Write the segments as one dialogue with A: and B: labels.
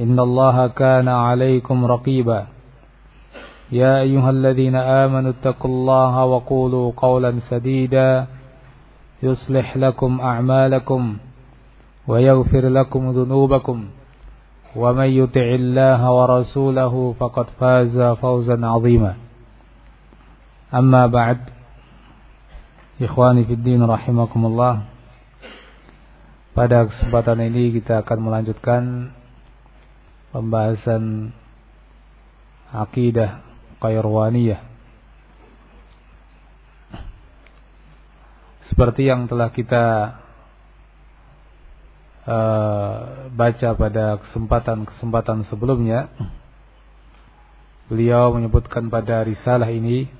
A: إن الله كان عليكم رقيبا. يا أيها الذين آمنوا اتقوا الله وقولوا قولا سديدا. يصلح لكم أعمالكم ويغفر لكم ذنوبكم. ومن يطع الله ورسوله فقد فاز فوزا عظيما. أما بعد إخواني في الدين رحمكم الله Pada kesempatan ini kita akan melanjutkan pembahasan akidah Qairwaniyah. Seperti yang telah kita uh, baca pada kesempatan-kesempatan sebelumnya, beliau menyebutkan pada risalah ini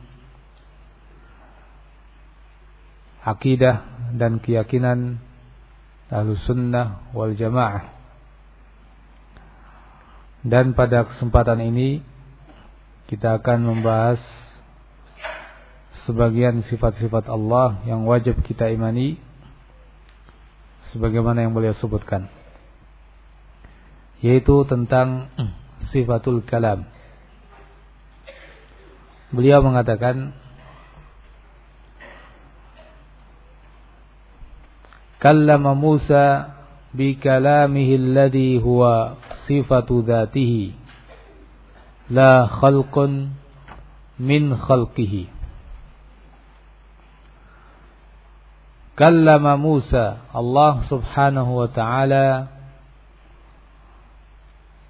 A: akidah dan keyakinan ahlu sunnah wal jamaah dan pada kesempatan ini kita akan membahas sebagian sifat-sifat Allah yang wajib kita imani sebagaimana yang beliau sebutkan yaitu tentang sifatul kalam. Beliau mengatakan kallama Musa بكلامه الذي هو صفة ذاته لا خلق من خلقه كلم موسى Allah subhanahu wa ta'ala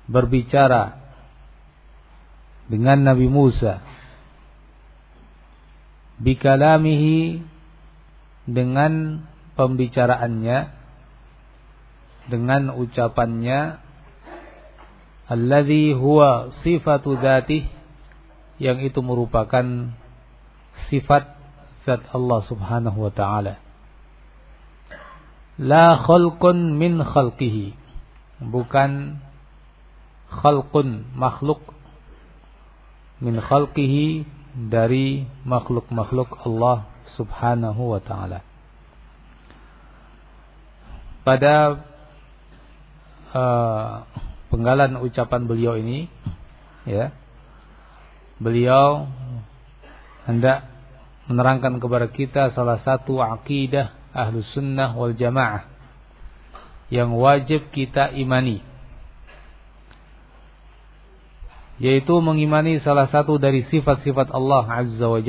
A: berbicara dengan Nabi Musa bikalamihi dengan pembicaraannya dengan ucapannya alladzi huwa sifatu dzatih yang itu merupakan sifat zat Allah Subhanahu wa taala. La khalqun min khalqihi. Bukan khalqun makhluk min khalqihi dari makhluk-makhluk Allah Subhanahu wa taala. Pada uh, penggalan ucapan beliau ini ya. Beliau hendak menerangkan kepada kita salah satu akidah ahlu sunnah wal jamaah yang wajib kita imani yaitu mengimani salah satu dari sifat-sifat Allah Azza wa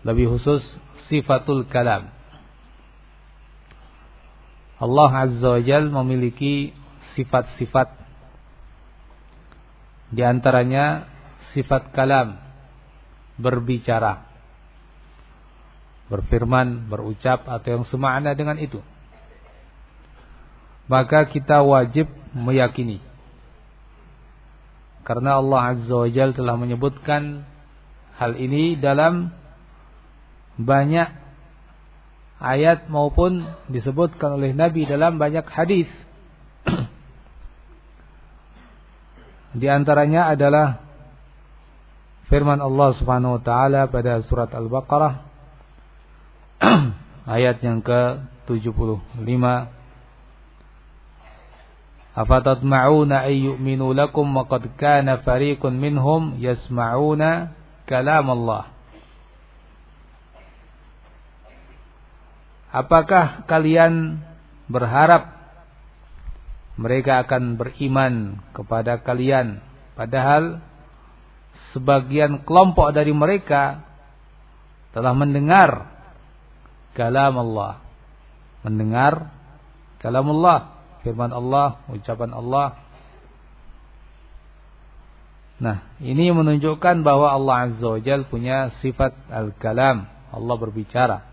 A: lebih khusus sifatul kalam Allah Azza wa Jal memiliki sifat-sifat. Di antaranya sifat kalam berbicara berfirman, berucap atau yang semakna dengan itu. Maka kita wajib meyakini. Karena Allah Azza wa Jal telah menyebutkan hal ini dalam banyak ayat maupun disebutkan oleh Nabi dalam banyak hadis. Di antaranya adalah firman Allah Subhanahu wa taala pada surat Al-Baqarah ayat yang ke-75 Afatatma'una ay yu'minu lakum wa qad kana fariqun minhum yasma'una kalam Allah Apakah kalian berharap mereka akan beriman kepada kalian padahal sebagian kelompok dari mereka telah mendengar kalam Allah mendengar kalam Allah firman Allah ucapan Allah Nah, ini menunjukkan bahwa Allah Azza wa Jal punya sifat al-kalam. Allah berbicara.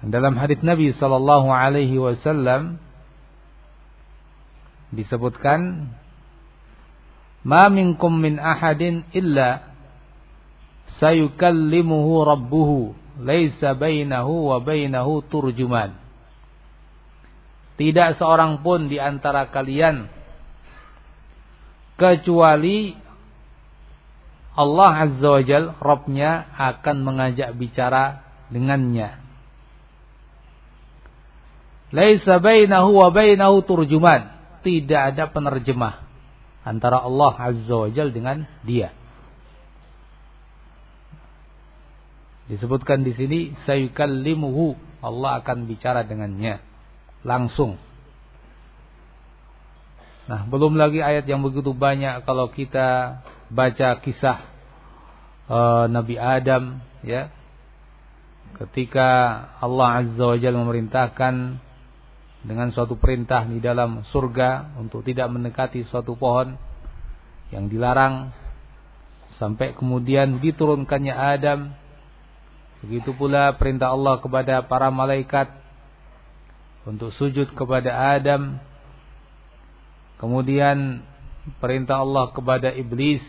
A: Dalam hadis Nabi sallallahu alaihi wasallam disebutkan Ma minkum min ahadin illa sayukallimuhu rabbuhu laisa bainahu wa bainahu turjuman. Tidak seorang pun di antara kalian kecuali Allah Azza wa Jal, Robnya akan mengajak bicara dengannya. Laisa bainahu wa bainahu turjuman. Tidak ada penerjemah antara Allah Azza wa Jal dengan dia. Disebutkan di sini sayukallimuhu Allah akan bicara dengannya langsung. Nah, belum lagi ayat yang begitu banyak kalau kita baca kisah uh, Nabi Adam ya. Ketika Allah Azza wa Jalla memerintahkan dengan suatu perintah di dalam surga untuk tidak mendekati suatu pohon yang dilarang. Sampai kemudian diturunkannya Adam. Begitu pula perintah Allah kepada para malaikat untuk sujud kepada Adam. Kemudian perintah Allah kepada iblis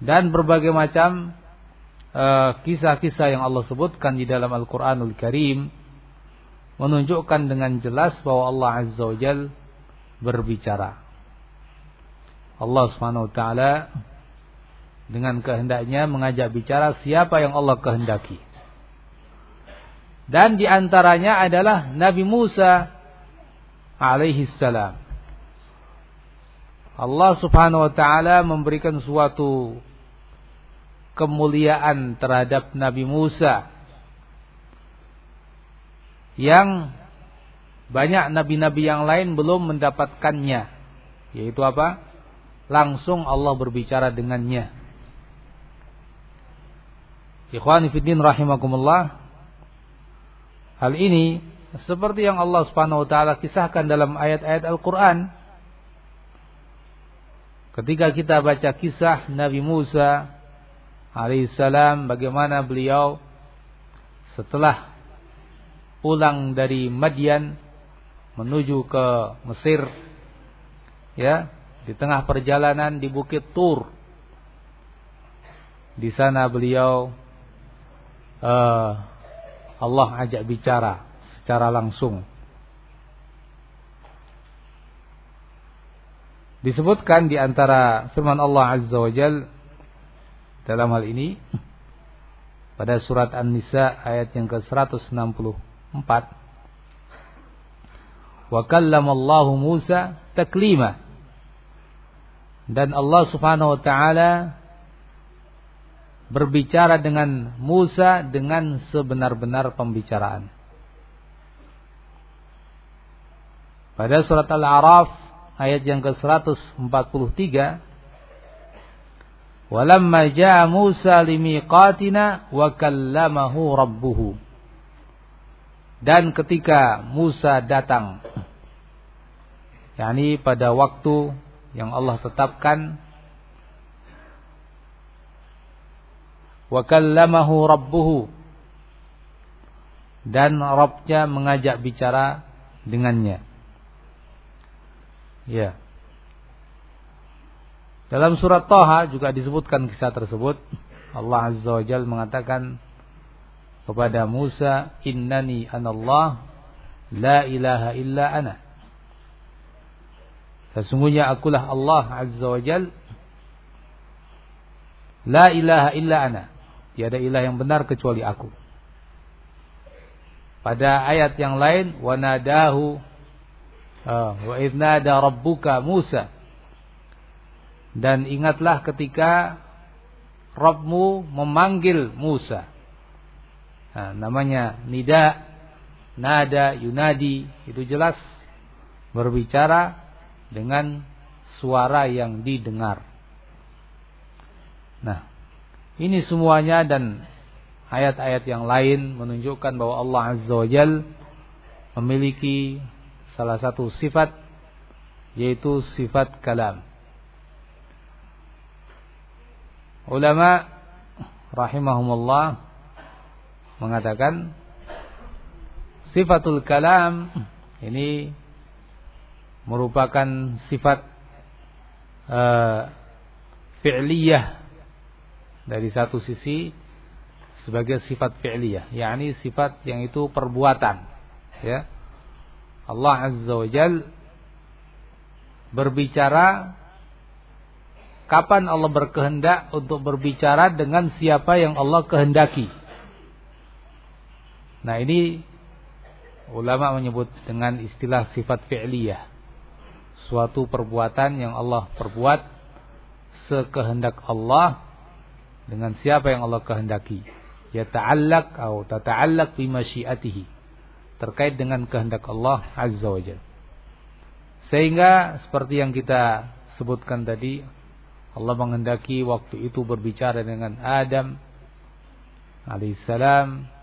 A: dan berbagai macam eh, kisah-kisah uh, yang Allah sebutkan di dalam Al-Qur'anul Karim menunjukkan dengan jelas bahwa Allah Azza wa Jal berbicara. Allah Subhanahu wa taala dengan kehendaknya mengajak bicara siapa yang Allah kehendaki. Dan di antaranya adalah Nabi Musa alaihi salam. Allah Subhanahu wa taala memberikan suatu kemuliaan terhadap Nabi Musa yang banyak nabi-nabi yang lain belum mendapatkannya yaitu apa? Langsung Allah berbicara dengannya. Ikhwani fiddin rahimakumullah. Hal ini seperti yang Allah Subhanahu wa taala kisahkan dalam ayat-ayat Al-Qur'an Ketika kita baca kisah Nabi Musa alaihissalam bagaimana beliau setelah pulang dari Madian menuju ke Mesir ya di tengah perjalanan di Bukit Tur. Di sana beliau uh, Allah ajak bicara secara langsung. Disebutkan di antara firman Allah Azza wa Jal dalam hal ini pada surat An-Nisa ayat yang ke-164 Wa kallamallahu Musa taklima. Dan Allah Subhanahu wa taala berbicara dengan Musa dengan sebenar-benar pembicaraan. Pada surat Al-A'raf ayat yang ke-143 Walamma jaa Musa limiqatina wa kallamahu rabbuhu Dan ketika Musa datang yakni pada waktu yang Allah tetapkan wa kallamahu rabbuhu dan Rabbnya mengajak bicara dengannya Ya. Dalam surat Taha juga disebutkan kisah tersebut. Allah Azza wa Jal mengatakan kepada Musa, "Innani anallah la ilaha illa ana." Sesungguhnya akulah Allah Azza wa Jal La ilaha illa ana. Tiada ilah yang benar kecuali aku. Pada ayat yang lain, wa nadahu Ah, wa idnada rabbuka Musa. Dan ingatlah ketika Rabbmu memanggil Musa. Nah, namanya nida nada, yunadi, itu jelas berbicara dengan suara yang didengar. Nah, ini semuanya dan ayat-ayat yang lain menunjukkan bahwa Allah Azza wa Jal memiliki salah satu sifat yaitu sifat kalam. Ulama rahimahumullah mengatakan sifatul kalam ini merupakan sifat uh, fi'liyah dari satu sisi sebagai sifat fi'liyah, yakni sifat yang itu perbuatan. Ya. Allah Azza wa Jal berbicara kapan Allah berkehendak untuk berbicara dengan siapa yang Allah kehendaki. Nah, ini ulama menyebut dengan istilah sifat fi'liyah. Suatu perbuatan yang Allah perbuat sekehendak Allah dengan siapa yang Allah kehendaki. Ya ta'allaq atau tata'allaq bi masyiatihi. Terkait dengan kehendak Allah Azza wa Jalla. Sehingga seperti yang kita sebutkan tadi, Allah menghendaki waktu itu berbicara dengan Adam alaihissalam.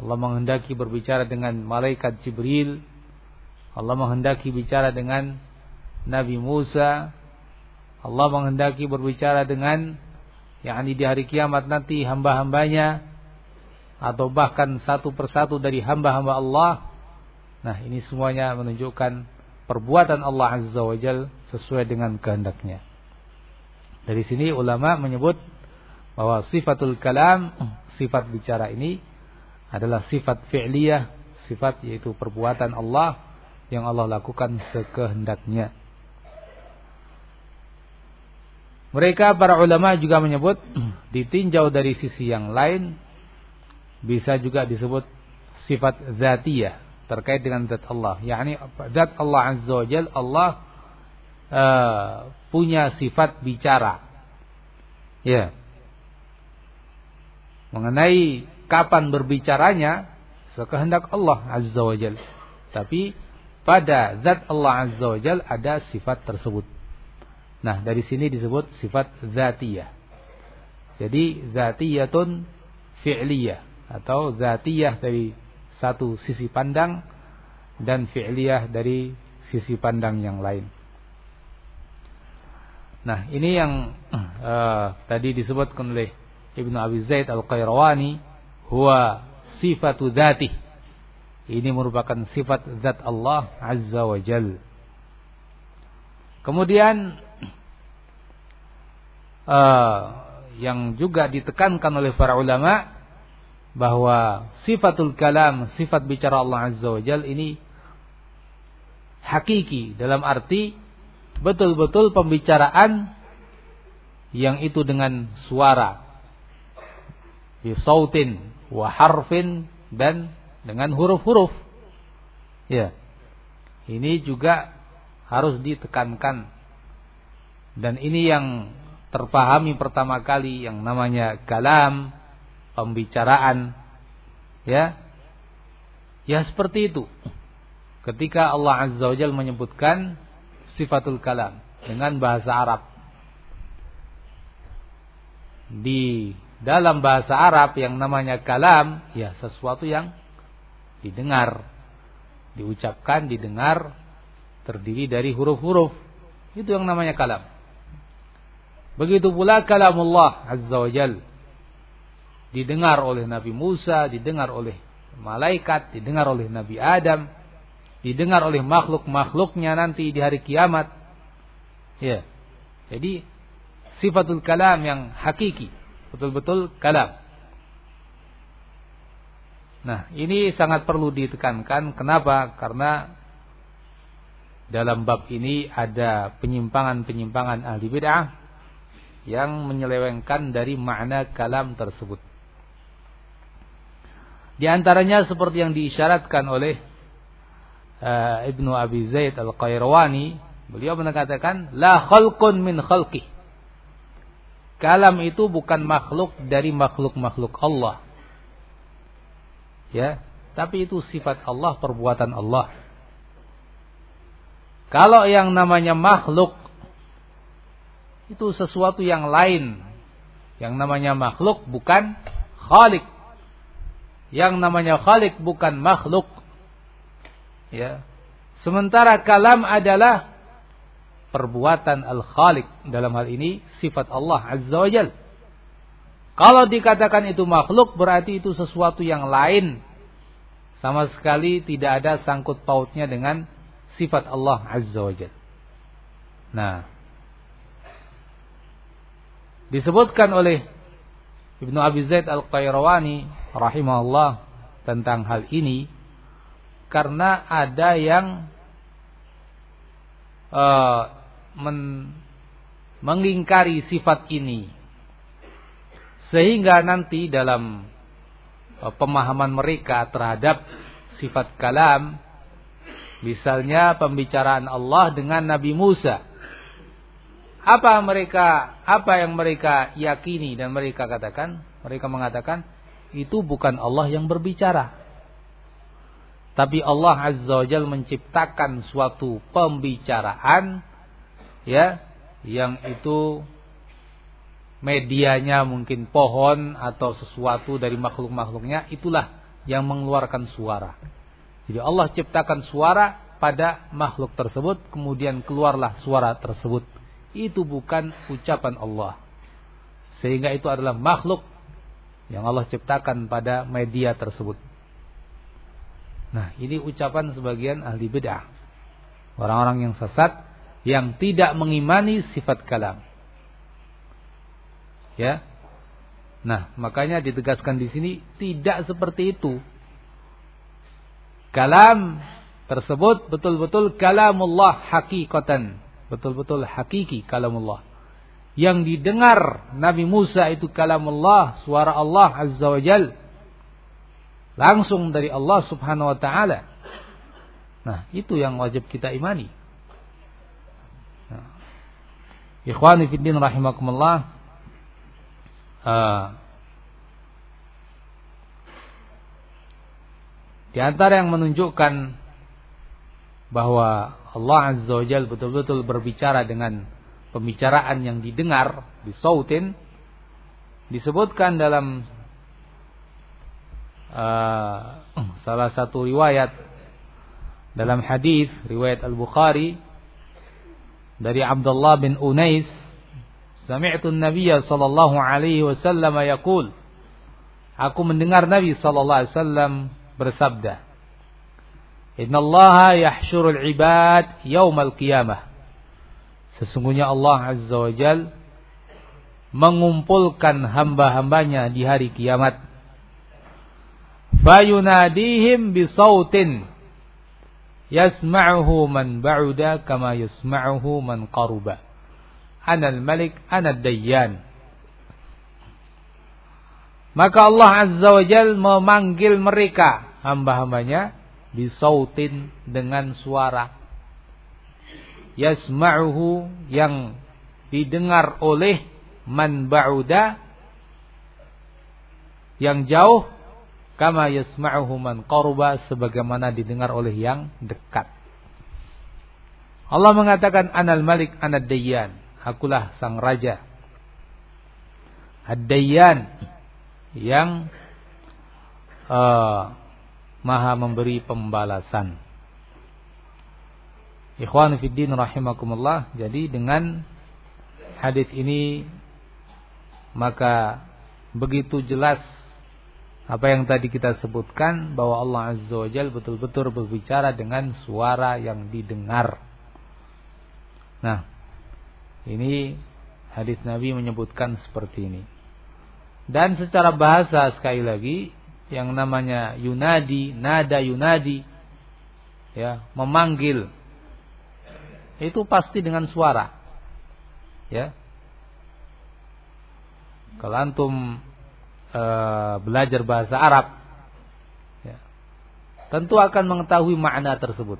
A: Allah menghendaki berbicara dengan malaikat Jibril. Allah menghendaki bicara dengan Nabi Musa. Allah menghendaki berbicara dengan yakni di hari kiamat nanti hamba-hambanya atau bahkan satu persatu dari hamba-hamba Allah. Nah, ini semuanya menunjukkan perbuatan Allah Azza wa Jal sesuai dengan kehendaknya. Dari sini ulama menyebut bahwa sifatul kalam, sifat bicara ini adalah sifat fi'liyah, sifat yaitu perbuatan Allah yang Allah lakukan sekehendaknya. Mereka para ulama juga menyebut ditinjau dari sisi yang lain bisa juga disebut sifat zatiyah terkait dengan zat Allah. yakni zat Allah Azza wa Allah uh, punya sifat bicara. Ya. Mengenai kapan berbicaranya sekehendak Allah Azza wa Jal. Tapi pada zat Allah Azza wa Jal ada sifat tersebut. Nah, dari sini disebut sifat zatiyah. Jadi zatiyatun fi'liyah atau zatiyah dari satu sisi pandang dan fi'liyah dari sisi pandang yang lain. Nah, ini yang uh, tadi disebutkan oleh Ibnu Abi Zaid Al-Qayrawani huwa sifatu dzatih. Ini merupakan sifat zat Allah Azza wa Jal. Kemudian uh, yang juga ditekankan oleh para ulama bahwa sifatul kalam, sifat bicara Allah Azza wa Jal ini hakiki dalam arti betul-betul pembicaraan yang itu dengan suara bisautin wa harfin dan dengan huruf-huruf. Ya. Ini juga harus ditekankan. Dan ini yang terpahami pertama kali yang namanya kalam, pembicaraan, ya, ya seperti itu. Ketika Allah Azza wa Jalla menyebutkan sifatul kalam dengan bahasa Arab. Di dalam bahasa Arab yang namanya kalam, ya sesuatu yang didengar, diucapkan, didengar, terdiri dari huruf-huruf. Itu yang namanya kalam. Begitu pula kalamullah Azza wa Jal. Didengar oleh Nabi Musa, didengar oleh malaikat, didengar oleh Nabi Adam, didengar oleh makhluk-makhluknya nanti di hari kiamat. Ya. Jadi sifatul kalam yang hakiki, betul-betul kalam. Nah, ini sangat perlu ditekankan. Kenapa? Karena dalam bab ini ada penyimpangan-penyimpangan ahli bid'ah yang menyelewengkan dari makna kalam tersebut. Di antaranya seperti yang diisyaratkan oleh uh, Ibnu Abi Zaid Al-Qayrawani, beliau mengatakan la khalqun min khalqi. Kalam itu bukan makhluk dari makhluk-makhluk Allah. Ya, tapi itu sifat Allah, perbuatan Allah. Kalau yang namanya makhluk itu sesuatu yang lain. Yang namanya makhluk bukan khalik. Yang namanya khalik bukan makhluk. Ya. Sementara kalam adalah perbuatan al-khalik dalam hal ini sifat Allah azza wajal. Kalau dikatakan itu makhluk berarti itu sesuatu yang lain. Sama sekali tidak ada sangkut pautnya dengan sifat Allah azza wajal. Nah, disebutkan oleh Ibnu Abi Zaid Al-Qayrawani rahimahullah tentang hal ini karena ada yang uh, men, mengingkari sifat ini sehingga nanti dalam uh, pemahaman mereka terhadap sifat kalam misalnya pembicaraan Allah dengan Nabi Musa apa mereka apa yang mereka yakini dan mereka katakan? Mereka mengatakan itu bukan Allah yang berbicara. Tapi Allah Azza wa Jalla menciptakan suatu pembicaraan ya yang itu medianya mungkin pohon atau sesuatu dari makhluk-makhluknya itulah yang mengeluarkan suara. Jadi Allah ciptakan suara pada makhluk tersebut kemudian keluarlah suara tersebut itu bukan ucapan Allah. Sehingga itu adalah makhluk yang Allah ciptakan pada media tersebut. Nah, ini ucapan sebagian ahli bid'ah. Orang-orang yang sesat yang tidak mengimani sifat kalam. Ya. Nah, makanya ditegaskan di sini tidak seperti itu. Kalam tersebut betul-betul kalamullah hakikatan betul-betul hakiki kalamullah. Yang didengar Nabi Musa itu kalamullah, suara Allah Azza wa Jal. Langsung dari Allah Subhanahu wa taala. Nah, itu yang wajib kita imani. Nah. Ikhwani fiddin rahimakumullah. Uh, di antara yang menunjukkan bahwa Allah Azza wa Jal betul-betul berbicara dengan pembicaraan yang didengar di sautin disebutkan dalam uh, salah satu riwayat dalam hadis riwayat Al-Bukhari dari Abdullah bin Unais sami'tu an-nabiy sallallahu alaihi wasallam yaqul aku mendengar Nabi sallallahu alaihi wasallam bersabda Innallaha yahsyurul ibad yaumal qiyamah. Sesungguhnya Allah Azza wa Jal mengumpulkan hamba-hambanya di hari kiamat. Fayunadihim bisautin yasma'uhu man ba'uda kama yasma'uhu man qaruba. Anal malik anad dayyan. Maka Allah Azza wa Jal memanggil mereka hamba-hambanya bisautin dengan suara yasma'uhu yang didengar oleh man ba'uda yang jauh kama yasma'uhu man qarba sebagaimana didengar oleh yang dekat Allah mengatakan anal malik anad dayyan akulah sang raja ad-dayyan yang uh, maha memberi pembalasan. Ikhwan fiddin rahimakumullah. Jadi dengan hadis ini maka begitu jelas apa yang tadi kita sebutkan bahwa Allah Azza wa Jal betul-betul berbicara dengan suara yang didengar. Nah, ini hadis Nabi menyebutkan seperti ini. Dan secara bahasa sekali lagi yang namanya yunadi, nada yunadi, ya, memanggil. Itu pasti dengan suara. Ya. Kalau antum e, belajar bahasa Arab, ya, tentu akan mengetahui makna tersebut.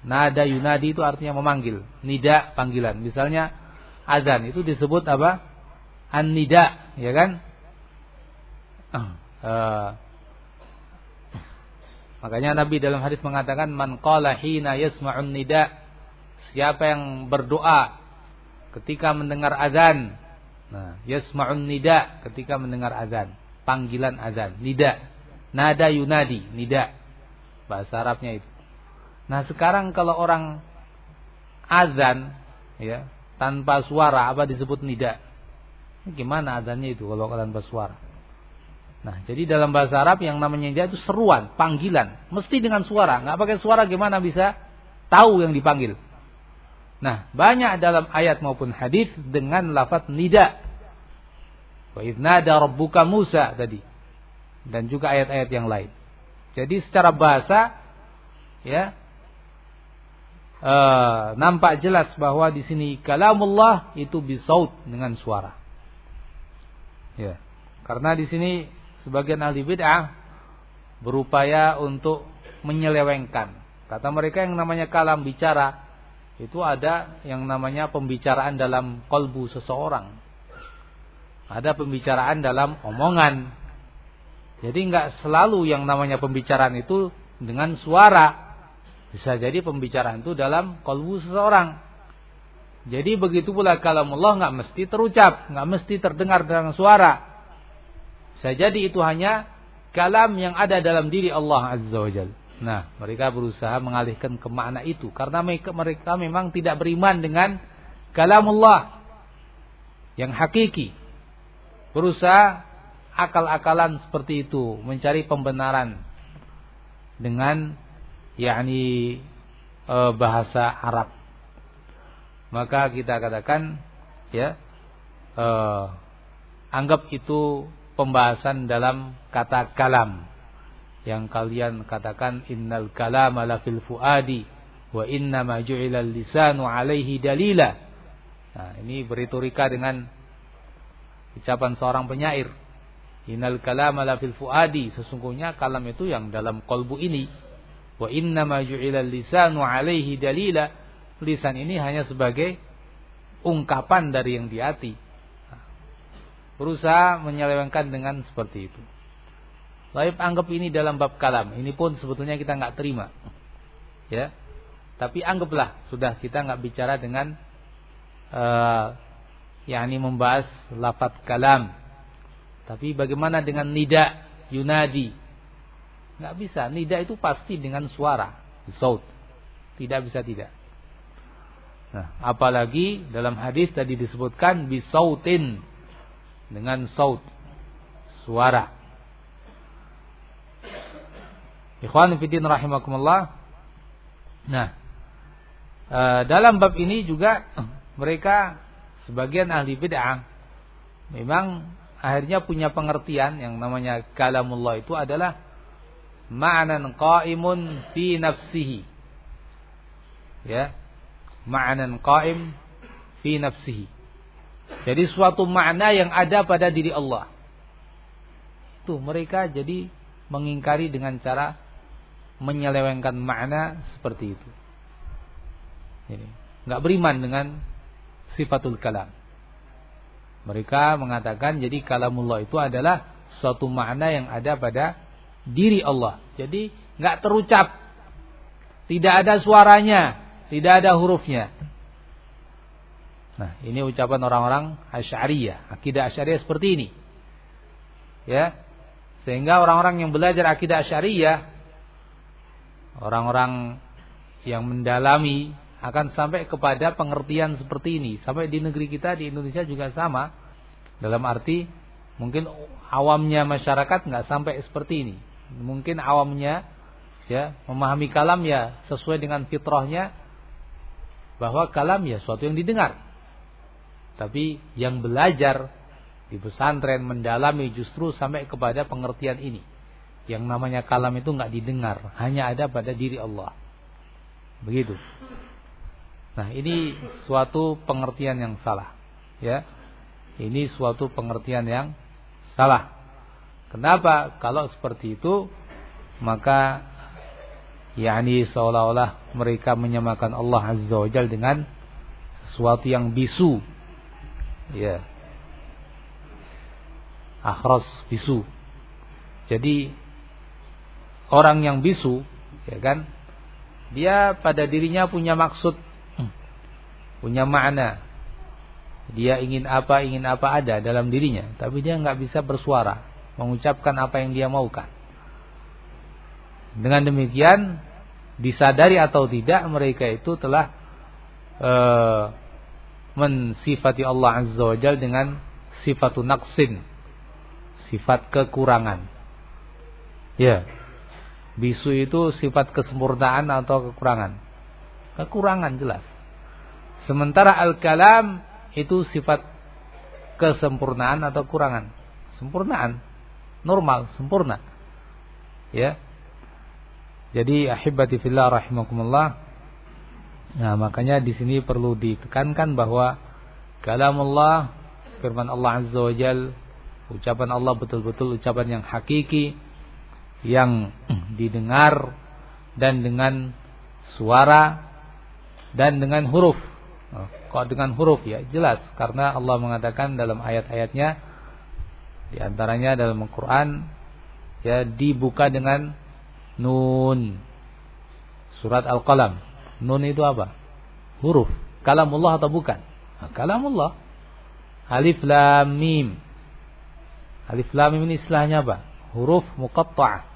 A: Nada yunadi itu artinya memanggil, nida panggilan. Misalnya azan itu disebut apa? An-nida, ya kan? uh, Makanya Nabi dalam hadis mengatakan man qala hina yasma'un nida. Siapa yang berdoa ketika mendengar azan. Nah, yasma'un nida ketika mendengar azan, panggilan azan, nida. Nada yunadi, nida. Bahasa Arabnya itu. Nah, sekarang kalau orang azan ya, tanpa suara apa disebut nida? Gimana azannya itu kalau tanpa suara? Nah, jadi dalam bahasa Arab yang namanya dia itu seruan, panggilan, mesti dengan suara. Nggak pakai suara gimana bisa tahu yang dipanggil? Nah, banyak dalam ayat maupun hadis dengan lafaz nida. Wa idnada rabbuka Musa tadi. Dan juga ayat-ayat yang lain. Jadi secara bahasa ya e, nampak jelas bahwa di sini kalamullah itu bisaut dengan suara. Ya. Karena di sini sebagian ahli bid'ah berupaya untuk menyelewengkan. Kata mereka yang namanya kalam bicara itu ada yang namanya pembicaraan dalam kolbu seseorang. Ada pembicaraan dalam omongan. Jadi nggak selalu yang namanya pembicaraan itu dengan suara. Bisa jadi pembicaraan itu dalam kolbu seseorang. Jadi begitu pula kalau Allah nggak mesti terucap, nggak mesti terdengar dengan suara. Bisa jadi itu hanya kalam yang ada dalam diri Allah Azza wa Jal. Nah, mereka berusaha mengalihkan ke makna itu. Karena mereka, memang tidak beriman dengan kalam Allah yang hakiki. Berusaha akal-akalan seperti itu. Mencari pembenaran dengan yakni e, bahasa Arab. Maka kita katakan ya e, anggap itu pembahasan dalam kata kalam yang kalian katakan innal kalama la fil fuadi wa inna ma ju'ila lisanu alaihi dalila. Nah, ini beriturika dengan ucapan seorang penyair. Innal kalama la fil fuadi, sesungguhnya kalam itu yang dalam kolbu ini. Wa inna ma ju'ila lisanu alaihi dalila. Lisan ini hanya sebagai ungkapan dari yang di hati berusaha menyelewengkan dengan seperti itu. Lalu anggap ini dalam bab kalam. Ini pun sebetulnya kita nggak terima. Ya. Tapi anggaplah sudah kita nggak bicara dengan uh, yakni membahas lafat kalam. Tapi bagaimana dengan nida yunadi? Nggak bisa. Nida itu pasti dengan suara, saut. Tidak bisa tidak. Nah, apalagi dalam hadis tadi disebutkan bisautin dengan saut suara. Ikhwan fillah rahimakumullah. Nah, e, dalam bab ini juga mereka sebagian ahli bid'ah memang akhirnya punya pengertian yang namanya kalamullah itu adalah ma'nan qa'imun fi nafsihi. Ya. Ma'nan qa'im fi nafsihi. Jadi suatu makna yang ada pada diri Allah. Tuh mereka jadi mengingkari dengan cara menyelewengkan makna seperti itu. Ini nggak beriman dengan sifatul kalam. Mereka mengatakan jadi kalamullah itu adalah suatu makna yang ada pada diri Allah. Jadi nggak terucap, tidak ada suaranya, tidak ada hurufnya. Nah, ini ucapan orang-orang Asy'ariyah. Akidah Asy'ariyah seperti ini. Ya. Sehingga orang-orang yang belajar akidah Asy'ariyah orang-orang yang mendalami akan sampai kepada pengertian seperti ini. Sampai di negeri kita di Indonesia juga sama. Dalam arti mungkin awamnya masyarakat nggak sampai seperti ini. Mungkin awamnya ya memahami kalam ya sesuai dengan fitrahnya bahwa kalam ya suatu yang didengar. Tapi yang belajar di pesantren mendalami justru sampai kepada pengertian ini. Yang namanya kalam itu nggak didengar, hanya ada pada diri Allah. Begitu. Nah, ini suatu pengertian yang salah. Ya. Ini suatu pengertian yang salah. Kenapa? Kalau seperti itu, maka yakni seolah-olah mereka menyamakan Allah Azza wa Jal dengan sesuatu yang bisu ya akhras bisu jadi orang yang bisu, ya kan? Dia pada dirinya punya maksud, punya makna. Dia ingin apa, ingin apa ada dalam dirinya, tapi dia nggak bisa bersuara, mengucapkan apa yang dia maukan. Dengan demikian, disadari atau tidak mereka itu telah uh, mensifati Allah Azza wa Jal dengan sifatun naqsin, sifat kekurangan. Ya. Bisu itu sifat kesempurnaan atau kekurangan. Kekurangan jelas. Sementara al-kalam itu sifat kesempurnaan atau kekurangan. Sempurnaan. Normal, sempurna. Ya. Jadi ahibati fillah rahimakumullah. Nah, makanya di sini perlu ditekankan bahwa kalamullah firman Allah Azza wa Jal ucapan Allah betul-betul ucapan yang hakiki yang didengar dan dengan suara dan dengan huruf. Kok dengan huruf ya? Jelas karena Allah mengatakan dalam ayat-ayatnya di antaranya dalam Al-Qur'an ya dibuka dengan nun. Surat Al-Qalam. Nun itu apa? Huruf. Kalamullah atau bukan? Nah, kalamullah. Alif lam mim. Alif lam mim ini istilahnya apa? Huruf muqatta'ah.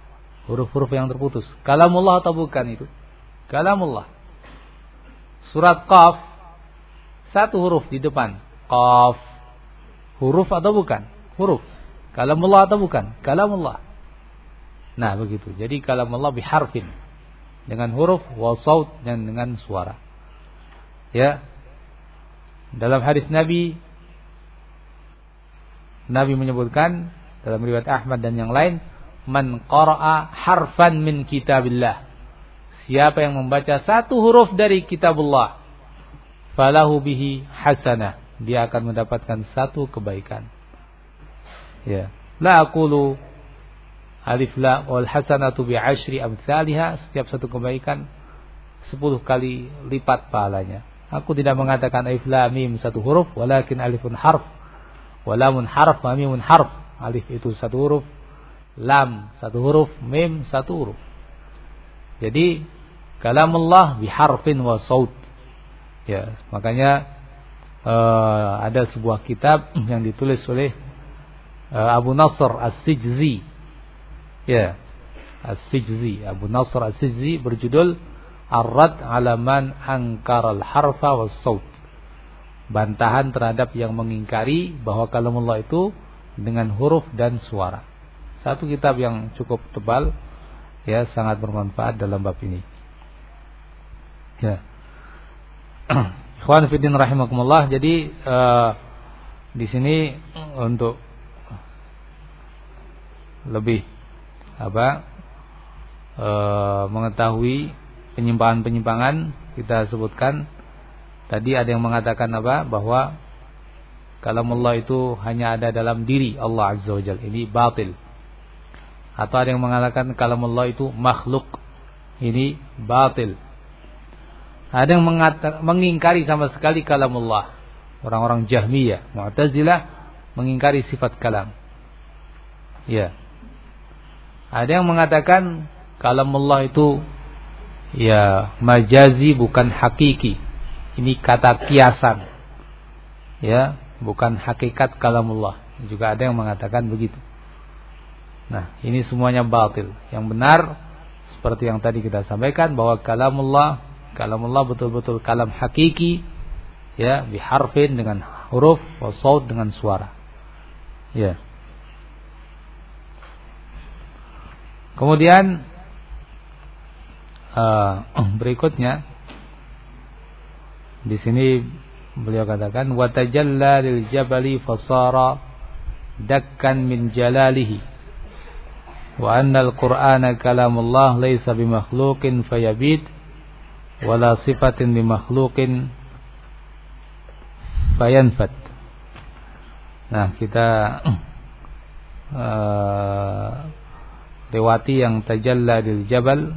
A: Huruf-huruf yang terputus. Kalamullah atau bukan itu? Kalamullah. Surat Qaf satu huruf di depan. Qaf. Huruf atau bukan? Huruf. Kalamullah atau bukan? Kalamullah. Nah, begitu. Jadi kalamullah biharfin. Dengan huruf wa saut dan dengan suara. Ya. Dalam hadis Nabi Nabi menyebutkan dalam riwayat Ahmad dan yang lain man qara'a harfan min kitabillah. Siapa yang membaca satu huruf dari kitabullah, falahu bihi hasanah. Dia akan mendapatkan satu kebaikan. Ya. La aqulu alif la wal hasanatu bi ashri amsalha. Setiap satu kebaikan sepuluh kali lipat pahalanya. Aku tidak mengatakan alif la mim satu huruf, walakin alifun harf. Walamun harf, mimun harf. Alif itu satu huruf, lam satu huruf, mim satu huruf. Jadi kalamullah biharfin wa saut. Ya, makanya uh, ada sebuah kitab yang ditulis oleh uh, Abu Nasr As-Sijzi. Ya, As-Sijzi, Abu Nasr As-Sijzi berjudul Ar-Rad 'ala man al-harfa wa saut. Bantahan terhadap yang mengingkari bahwa kalamullah itu dengan huruf dan suara. Satu kitab yang cukup tebal ya sangat bermanfaat dalam bab ini. Ya. Ikhwan fillah rahimakumullah. Jadi uh, di sini untuk lebih apa uh, mengetahui penyimpangan-penyimpangan kita sebutkan tadi ada yang mengatakan apa bahwa kalamullah itu hanya ada dalam diri Allah Azza wajalla ini batil atau ada yang mengatakan kalamullah itu makhluk. Ini batil. Ada yang mengingkari sama sekali kalamullah. Orang-orang Jahmiyah, Mu'tazilah mengingkari sifat kalam. Ya. Ada yang mengatakan kalamullah itu ya majazi bukan hakiki. Ini kata kiasan. Ya, bukan hakikat kalamullah. Juga ada yang mengatakan begitu. Nah, ini semuanya batil. Yang benar seperti yang tadi kita sampaikan bahwa kalamullah, kalamullah betul-betul kalam hakiki ya, biharfin dengan huruf, wa dengan suara. Ya. Kemudian uh, berikutnya di sini beliau katakan wa tajalla lil jabali fasara dakkan min jalalihi wa anna al-Qur'ana kalamullah laysa bimakhluqin fayabid wala sifatin bimakhluqin fayanfat. Nah, kita uh, lewati yang tajalla di jabal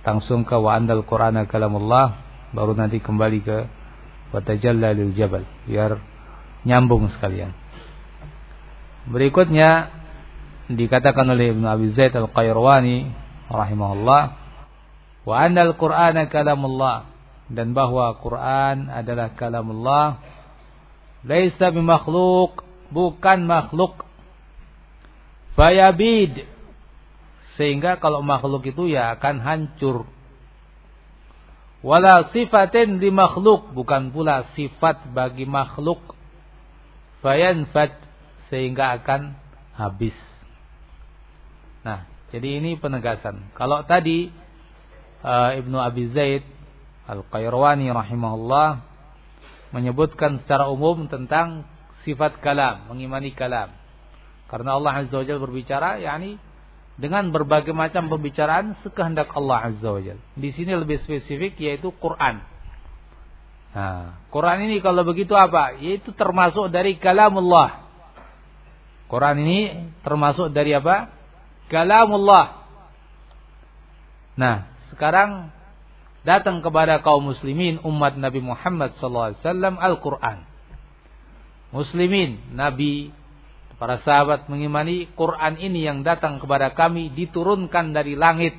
A: langsung ke wa andal qur'ana kalamullah baru nanti kembali ke wa tajalla lil jabal biar nyambung sekalian. Berikutnya dikatakan oleh Ibn Abi Zaid Al-Qayrawani rahimahullah wa anna al-Qur'ana kalamullah. Dan bahwa Quran adalah kalamullah laisa bimakhluq bukan makhluk. Fayabid sehingga kalau makhluk itu ya akan hancur. Wala sifatin di makhluk bukan pula sifat bagi makhluk. Fayanfad sehingga akan habis nah jadi ini penegasan kalau tadi uh, Ibnu Abi Zaid Al-Qayrawani rahimahullah menyebutkan secara umum tentang sifat kalam, mengimani kalam. Karena Allah Azza wa Jalla berbicara, yakni dengan berbagai macam pembicaraan sekehendak Allah Azza wa Jalla. Di sini lebih spesifik yaitu Quran. Nah, Quran ini kalau begitu apa? Yaitu termasuk dari kalamullah. Quran ini termasuk dari apa? Kalamullah. Nah, sekarang datang kepada kaum muslimin umat Nabi Muhammad wasallam Al-Qur'an muslimin, nabi, para sahabat mengimani Quran ini yang datang kepada kami diturunkan dari langit.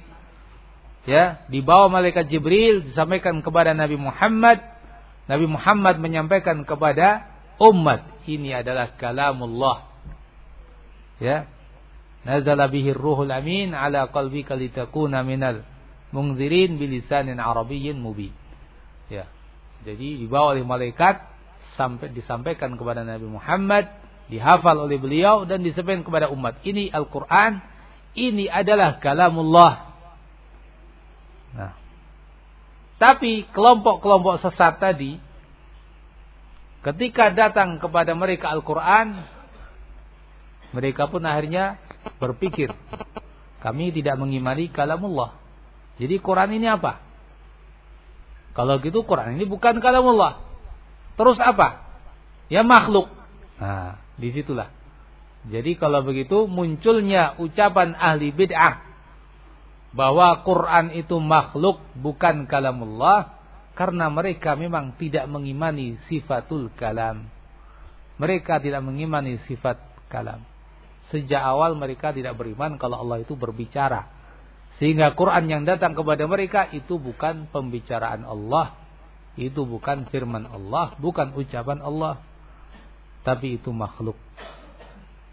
A: Ya, dibawa malaikat Jibril disampaikan kepada Nabi Muhammad. Nabi Muhammad menyampaikan kepada umat, ini adalah kalamullah. Ya. Nazala bihi ruhul amin ala qalbika litakuna minal munzirin bilisanin arabiyyin mubin. Ya. Jadi dibawa oleh malaikat sampai disampaikan kepada Nabi Muhammad, dihafal oleh beliau dan disampaikan kepada umat. Ini Al-Qur'an, ini adalah kalamullah. Nah. Tapi kelompok-kelompok sesat tadi ketika datang kepada mereka Al-Qur'an mereka pun akhirnya berpikir kami tidak mengimani kalamullah. Jadi Quran ini apa? Kalau gitu Quran ini bukan kalamullah. Terus apa? Ya makhluk. Nah, di situlah. Jadi kalau begitu munculnya ucapan ahli bid'ah bahwa Quran itu makhluk bukan kalamullah karena mereka memang tidak mengimani sifatul kalam. Mereka tidak mengimani sifat kalam. Sejak awal mereka tidak beriman kalau Allah itu berbicara. Sehingga Quran yang datang kepada mereka itu bukan pembicaraan Allah, itu bukan firman Allah, bukan ucapan Allah, tapi itu makhluk.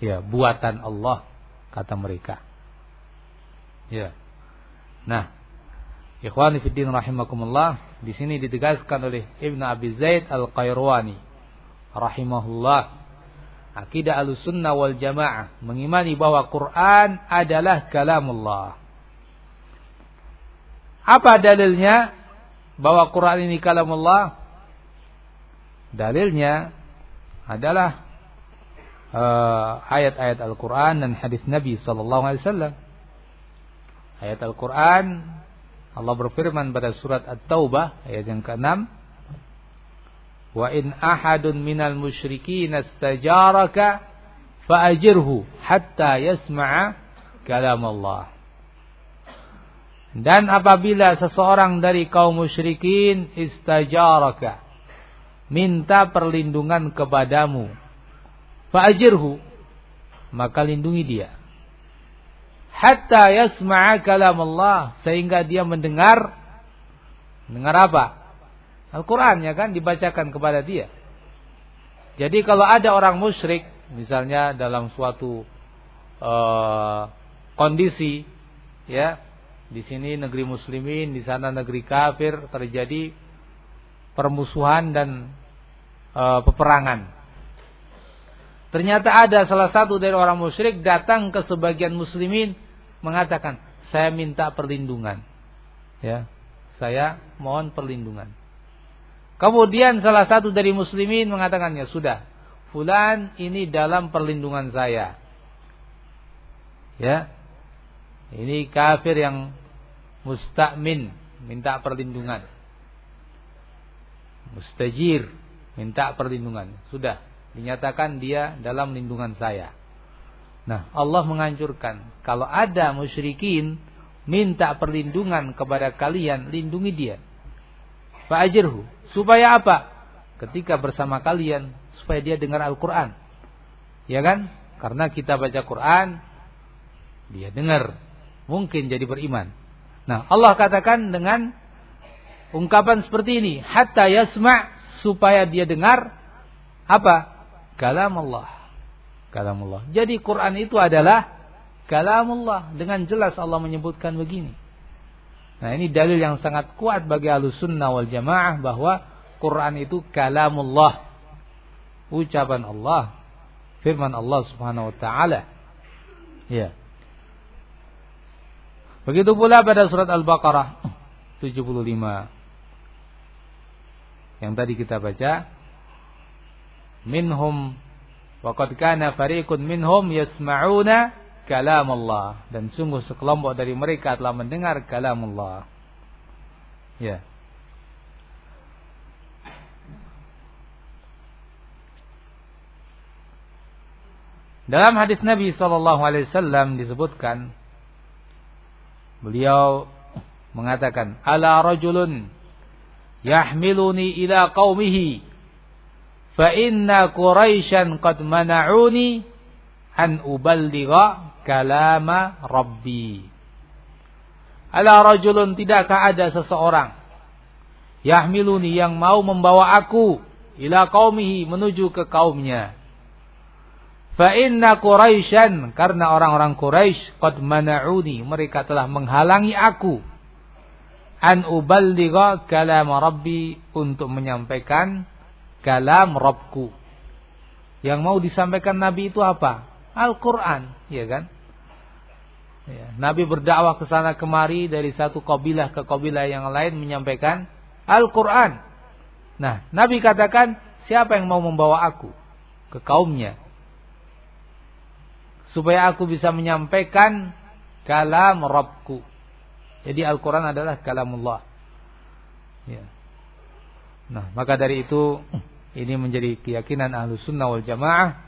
A: Ya, buatan Allah kata mereka. Ya. Nah, ikhwani fiddin rahimakumullah, di sini ditegaskan oleh Ibnu Abi Zaid Al-Qayrawani rahimahullah. Akidah Ahlussunnah wal Jamaah mengimani bahwa Quran adalah kalamullah. Apa dalilnya? bahwa Quran ini kalamullah dalilnya adalah uh, ayat-ayat Al-Quran dan hadis Nabi Sallallahu Alaihi Wasallam. Ayat Al-Quran Allah berfirman pada surat At-Taubah ayat yang ke-6 Wa in ahadun minal musyrikin astajaraka fa'ajirhu hatta yasma'a kalam Allah. Dan apabila seseorang dari kaum musyrikin istajaraka minta perlindungan kepadamu fa'ajirhu maka lindungi dia hatta yasma'a kalam Allah sehingga dia mendengar mendengar apa? Al-Qur'an ya kan dibacakan kepada dia. Jadi kalau ada orang musyrik misalnya dalam suatu uh, kondisi ya di sini negeri muslimin, di sana negeri kafir, terjadi permusuhan dan e, peperangan. Ternyata ada salah satu dari orang musyrik datang ke sebagian muslimin mengatakan, "Saya minta perlindungan." Ya, saya mohon perlindungan. Kemudian salah satu dari muslimin mengatakannya, "Sudah, fulan ini dalam perlindungan saya." Ya, ini kafir yang mustakmin, minta perlindungan. Mustajir, minta perlindungan. Sudah, dinyatakan dia dalam lindungan saya. Nah, Allah menganjurkan kalau ada musyrikin minta perlindungan kepada kalian, lindungi dia. Fa'ajirhu. Supaya apa? Ketika bersama kalian, supaya dia dengar Al-Quran. Ya kan? Karena kita baca Quran, dia dengar mungkin jadi beriman. Nah, Allah katakan dengan ungkapan seperti ini, hatta yasma' supaya dia dengar apa? Kalam Allah. Kalam Allah. Jadi Quran itu adalah kalamullah dengan jelas Allah menyebutkan begini. Nah, ini dalil yang sangat kuat bagi Ahlus Sunnah wal Jamaah bahwa Quran itu kalamullah. Ucapan Allah, firman Allah Subhanahu wa taala. Ya. Begitu pula pada surat Al-Baqarah 75 yang tadi kita baca minhum waqad kana fariqun minhum yasma'una kalam Allah dan sungguh sekelompok dari mereka telah mendengar kalam Allah ya. Dalam hadis Nabi wasallam disebutkan Beliau mengatakan, "Ala rajulun yahmiluni ila qaumihi fa inna Quraisyan qad mana'uni an uballigha kalama Rabbi." Ala rajulun tidakkah ada seseorang yahmiluni yang mau membawa aku ila qaumihi menuju ke kaumnya Fa inna Quraisyan karena orang-orang Quraisy qad mana'uni mereka telah menghalangi aku an uballigha kalam Rabbi untuk menyampaikan kalam Rabbku. Yang mau disampaikan Nabi itu apa? Al-Qur'an, ya kan? Ya, Nabi berdakwah ke sana kemari dari satu kabilah ke kabilah yang lain menyampaikan Al-Qur'an. Nah, Nabi katakan, siapa yang mau membawa aku ke kaumnya? supaya aku bisa menyampaikan kalam Rabbku. Jadi Al-Quran adalah kalamullah. Ya. Nah, maka dari itu ini menjadi keyakinan ahlu sunnah wal jamaah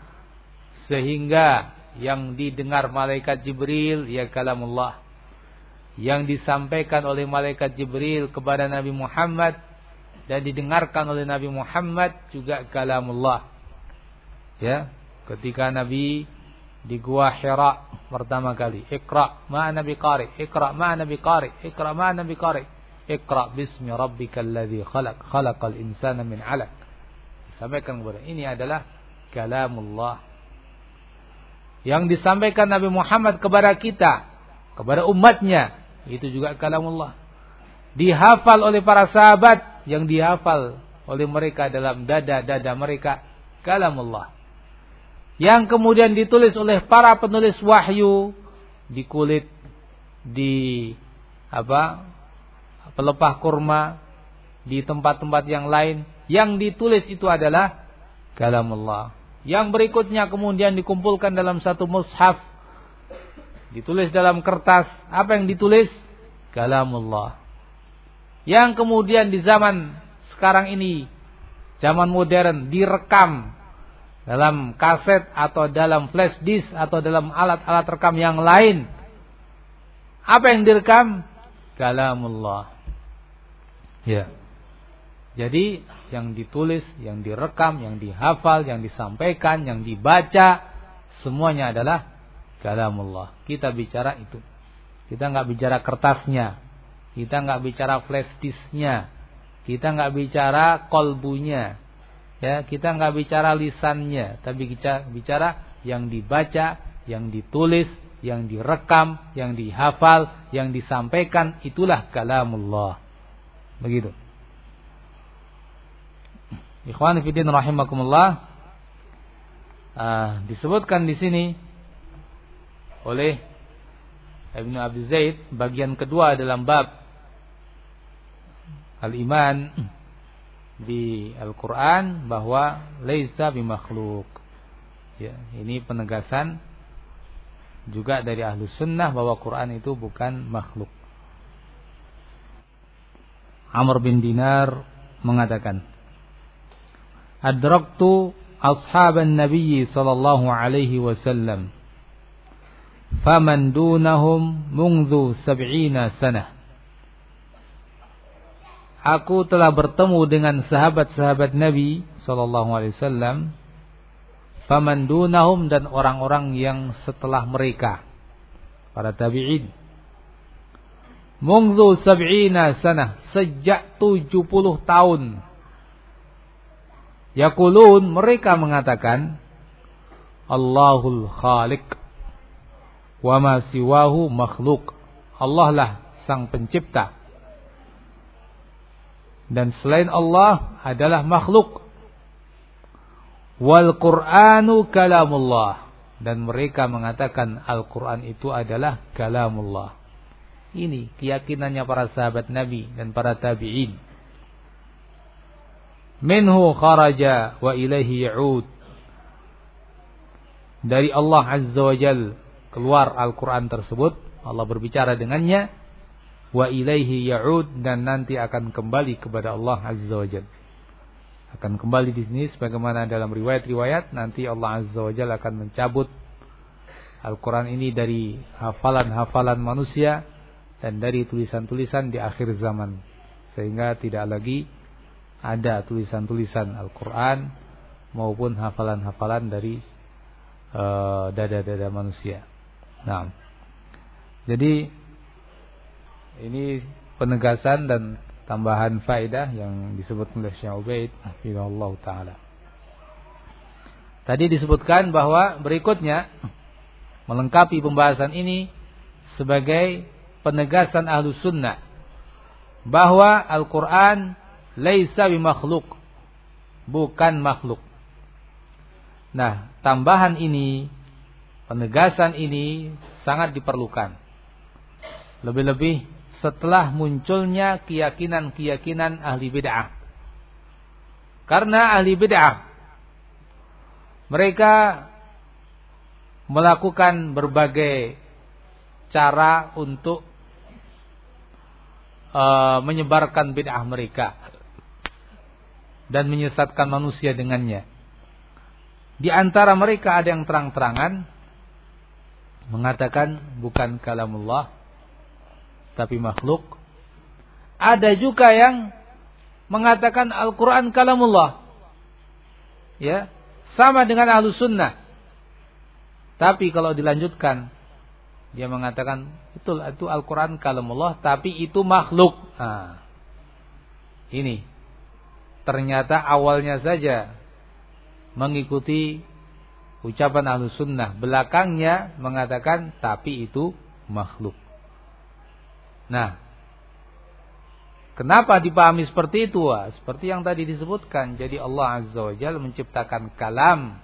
A: sehingga yang didengar malaikat Jibril ya kalamullah yang disampaikan oleh malaikat Jibril kepada Nabi Muhammad dan didengarkan oleh Nabi Muhammad juga kalamullah ya ketika Nabi di gua Hira pertama kali. Iqra ma nabi qari, Iqra ma nabi qari, Iqra ma nabi qari. Iqra bismi rabbikal ladzi khalaq, khalaqal insana min 'alaq. Sampaikan kepada ini adalah kalamullah. Yang disampaikan Nabi Muhammad kepada kita, kepada umatnya, itu juga kalamullah. Dihafal oleh para sahabat, yang dihafal oleh mereka dalam dada-dada mereka, kalamullah yang kemudian ditulis oleh para penulis wahyu di kulit di apa pelepah kurma di tempat-tempat yang lain yang ditulis itu adalah kalamullah yang berikutnya kemudian dikumpulkan dalam satu mushaf ditulis dalam kertas apa yang ditulis kalamullah yang kemudian di zaman sekarang ini zaman modern direkam dalam kaset atau dalam flash disk atau dalam alat-alat rekam yang lain. Apa yang direkam? Kalamullah. Ya. Jadi yang ditulis, yang direkam, yang dihafal, yang disampaikan, yang dibaca, semuanya adalah kalamullah. Kita bicara itu. Kita nggak bicara kertasnya, kita nggak bicara flash kita nggak bicara kolbunya, Ya, kita nggak bicara lisannya, tapi kita bicara yang dibaca, yang ditulis, yang direkam, yang dihafal, yang disampaikan itulah kalamullah. Begitu. Ikhwan fillah rahimakumullah. Uh, disebutkan di sini oleh Ibnu Abi Zaid bagian kedua dalam bab al-iman di Al-Quran bahwa laisa bimakhluk. Ya, ini penegasan juga dari ahlu sunnah bahwa Quran itu bukan makhluk. Amr bin Dinar mengatakan, Adraktu ashaban Nabi sallallahu alaihi wasallam faman dunahum mundu sab'ina sanah aku telah bertemu dengan sahabat-sahabat Nabi sallallahu alaihi wasallam faman dunahum dan orang-orang yang setelah mereka para tabi'in Mungzu sab'ina sana. Sejak 70 tahun. Yakulun mereka mengatakan. Allahul khaliq. Wa ma siwahu makhluk. Allah lah sang pencipta. Dan selain Allah adalah makhluk. Wal Qur'anu kalamullah. Dan mereka mengatakan Al-Quran itu adalah kalamullah. Ini keyakinannya para sahabat Nabi dan para tabi'in. Minhu kharaja wa ilaihi ya'ud. Dari Allah Azza wa Jal keluar Al-Quran tersebut. Allah berbicara dengannya. Wa ilaihi ya'ud dan nanti akan kembali kepada Allah Azza wa Jalla akan kembali di sini sebagaimana dalam riwayat-riwayat nanti Allah Azza wa Jalla akan mencabut Al-Quran ini dari hafalan-hafalan manusia dan dari tulisan-tulisan di akhir zaman sehingga tidak lagi ada tulisan-tulisan Al-Quran maupun hafalan-hafalan dari eh, dada-dada uh, manusia. Nah, jadi ini penegasan dan tambahan faedah yang disebut oleh Syekh Ubaid Allah taala. Tadi disebutkan bahwa berikutnya melengkapi pembahasan ini sebagai penegasan ahlu sunnah bahwa Al-Quran laisa bimakhluk bukan makhluk. Nah, tambahan ini, penegasan ini sangat diperlukan. Lebih-lebih setelah munculnya keyakinan-keyakinan ahli bid'ah. Karena ahli bid'ah mereka melakukan berbagai cara untuk uh, menyebarkan bid'ah mereka dan menyesatkan manusia dengannya. Di antara mereka ada yang terang-terangan mengatakan bukan kalamullah tapi makhluk. Ada juga yang mengatakan Al-Quran kalamullah. Ya, sama dengan ahlu sunnah. Tapi kalau dilanjutkan, dia mengatakan betul itu Al-Quran kalamullah, tapi itu makhluk. Nah, ini ternyata awalnya saja mengikuti ucapan ahlu sunnah, belakangnya mengatakan tapi itu makhluk. Nah, kenapa dipahami seperti itu? Wah, seperti yang tadi disebutkan. Jadi Allah Azza wa Jalla menciptakan kalam